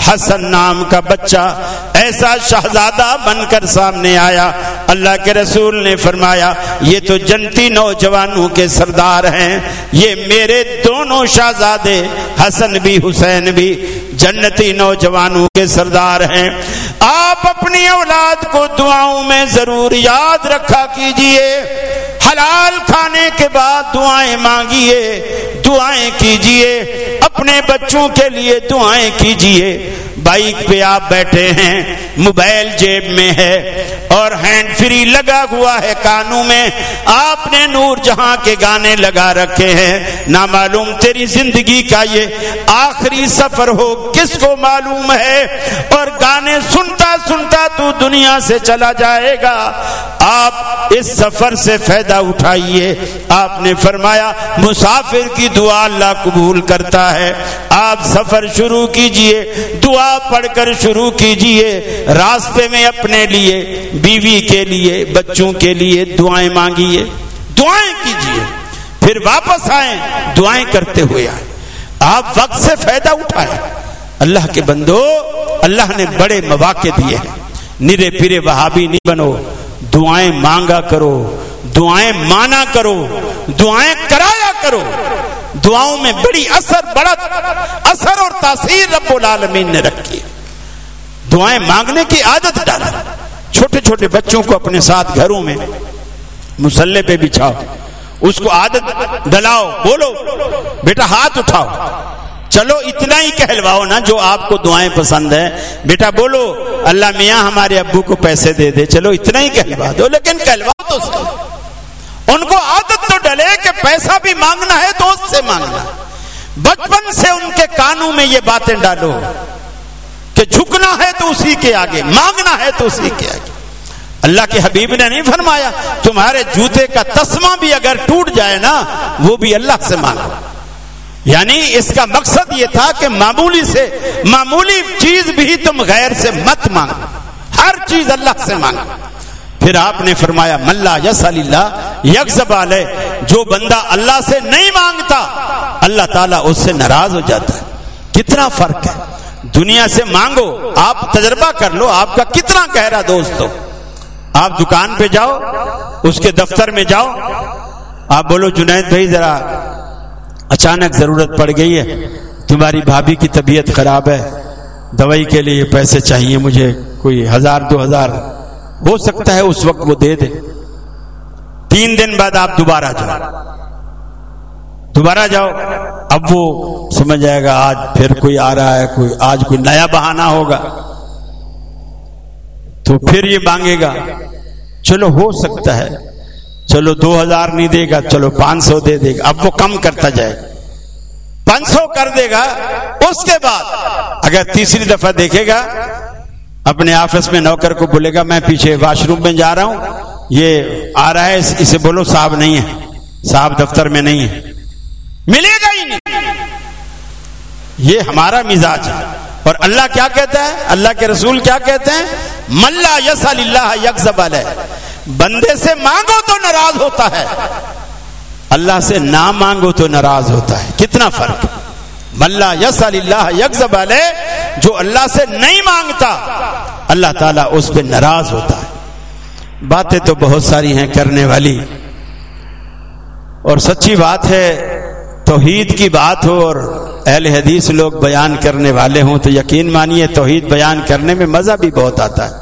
A: حسن نام کا بچہ ایسا شہزادہ بن کر سامنے آیا۔ اللہ کے رسول نے فرمایا، یہ تو جنتی نوجوانوں کے سردار ہیں، یہ میرے دونوں شہزادے، حسن بھی، حسین بھی جنتی نوجوانوں کے سردار ہیں۔ آپ اپنی اولاد کو دعاؤں میں ضرور یاد رکھا کیجیے۔ حلال کھانے کے بعد دعائیں مانگیے دعائیں کیجیے، اپنے بچوں کے لیے دعائیں کیجیے۔ بائک پہ آپ بیٹھے ہیں، موبائل جیب میں ہے اور ہینڈ فری لگا ہوا ہے کانوں میں۔ آپ نے نور جہاں کے گانے لگا رکھے ہیں۔ نہ معلوم تیری زندگی کا یہ آخری سفر ہو، کس کو معلوم ہے؟ اور گانے سنتا سنتا تو دنیا سے چلا جائے گا۔ آپ اس سفر سے فائدہ اٹھائیے۔ آپ نے فرمایا، مسافر کی دعا اللہ قبول کرتا ہے۔ آپ سفر شروع کیجیے، دعا پڑھ کر شروع کیجیے۔ راستے میں اپنے لیے، بیوی کے لیے، بچوں کے لیے دعائیں مانگیے دعائیں کیجیے۔ پھر واپس آئیں، دعائیں کرتے ہوئے آئیں۔ آپ وقت سے فائدہ اٹھائیں۔ اللہ کے بندو، اللہ نے بڑے مواقع دیے۔ ہیں نرے پیرے وہابی نہیں بنو۔ دعائیں مانگا کرو، دعائیں مانا کرو، دعائیں کرایا کرو۔ دعاؤں میں بڑی اثر، بڑا اثر اور تاثیر رب العالمین نے رکھی۔ دعائیں مانگنے کی عادت ڈالا چھوٹے چھوٹے بچوں کو اپنے ساتھ گھروں میں مسلح پہ بچھاؤ۔ اس کو عادت ڈلاؤ بولو، بیٹا ہاتھ اٹھاؤ۔ چلو اتنا ہی کہلواؤ نا جو آپ کو دعائیں پسند ہے بیٹا بولو، اللہ میاں ہمارے ابو کو پیسے دے دے۔ چلو اتنا ہی کہلوا دو، لیکن کہلواؤ تو صحیح ان کو عادت تو ڈلے کہ پیسہ بھی مانگنا ہے تو اس سے مانگنا۔ بچپن سے ان کے کانوں میں یہ باتیں ڈالو کہ جھکنا ہے تو اسی کے آگے، مانگنا ہے تو اسی کے آگے۔ اللہ کے حبیب نے نہیں فرمایا، تمہارے جوتے کا تسمہ بھی اگر ٹوٹ جائے نا، وہ بھی اللہ سے مانگو۔ یعنی اس کا مقصد یہ تھا کہ معمولی سے معمولی چیز بھی تم غیر سے مت مانگو ہر چیز اللہ سے مانگو پھر آپ نے فرمایا ملا یس اللہ یکزب علیہ۔ جو بندہ اللہ سے نہیں مانگتا، اللہ تعالیٰ اس سے ناراض ہو جاتا ہے۔ کتنا فرق ہے۔ دنیا سے مانگو، آپ تجربہ کر لو، آپ کا کتنا گہرا دوست ہو۔ آپ دکان پہ جاؤ، اس کے دفتر میں جاؤ، آپ بولو، جنید بھائی، ذرا اچانک ضرورت پڑ گئی ہے۔ تمہاری بھابھی کی طبیعت خراب ہے۔ دوائی کے لیے پیسے چاہیے مجھے، کوئی ہزار، دو ہزار۔ ہو سکتا ہے اس وقت وہ دے دے۔ تین دن بعد آپ دوبارہ جاؤ۔ دوبارہ جاؤ۔ اب وہ سمجھ جائے گا، آج پھر کوئی آ رہا ہے، کوئی آج کوئی نیا بہانہ ہوگا۔ تو پھر یہ مانگے گا۔ چلو ہو سکتا ہے۔ چلو دو ہزار نہیں دے گا، چلو پانچ سو دے دے گا۔ اب وہ کم کرتا جائے۔ پانچ سو کر دے گا، اس کے بعد اگر تیسری دفعہ دیکھے گا، اپنے آفس میں نوکر کو بولے گا، میں پیچھے واش روم میں جا رہا ہوں۔ یہ آ رہا ہے، اسے بولو، صاحب نہیں ہے۔ صاحب دفتر میں نہیں ہے۔ ملے گا ہی نہیں۔ یہ ہمارا مزاج ہے۔ اور اللہ کیا کہتا ہے؟ اللہ کے رسول کیا کہتے ہیں؟ ملا یس اللہ یکزب بندے سے مانگو تو ناراض ہوتا ہے۔ اللہ سے نہ مانگو تو ناراض ہوتا ہے۔ کتنا فرق؟ ملا یس اللہ یکزب جو اللہ سے نہیں مانگتا، اللہ تعالیٰ اس پہ ناراض ہوتا ہے۔ باتیں تو بہت ساری ہیں کرنے والی۔ اور سچی بات ہے توحید کی بات ہو اور اہل حدیث لوگ بیان کرنے والے ہوں تو یقین مانیے توحید بیان کرنے میں مزہ بھی بہت آتا ہے۔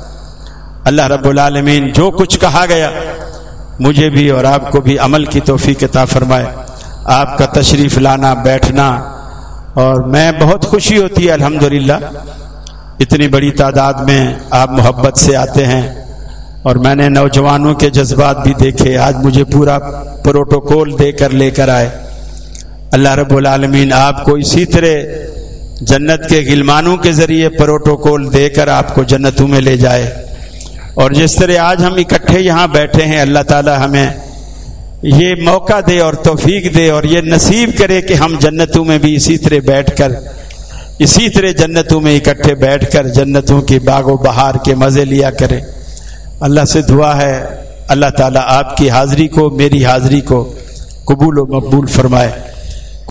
A: اللہ رب العالمین جو کچھ کہا گیا، مجھے بھی اور آپ کو بھی عمل کی توفیق عطا فرمائے۔ آپ کا تشریف لانا، بیٹھنا اور میں بہت خوشی ہوتی ہے، الحمدللہ۔ اتنی بڑی تعداد میں آپ محبت سے آتے ہیں اور میں نے نوجوانوں کے جذبات بھی دیکھے۔ آج مجھے پورا پروٹوکول دے کر لے کر آئے۔ اللہ رب العالمین آپ کو اسی طرح جنت کے غلمانوں کے ذریعے پروٹوکول دے کر آپ کو جنتوں میں لے جائے۔ اور جس طرح آج ہم اکٹھے یہاں بیٹھے ہیں، اللہ تعالی ہمیں یہ موقع دے اور توفیق دے اور یہ نصیب کرے کہ ہم جنتوں میں بھی اسی طرح بیٹھ کر، اسی طرح جنتوں میں اکٹھے بیٹھ کر جنتوں کی باغ و بہار کے مزے لیا کرے۔ اللہ سے دعا ہے، اللہ تعالیٰ آپ کی حاضری کو، میری حاضری کو قبول و مقبول فرمائے۔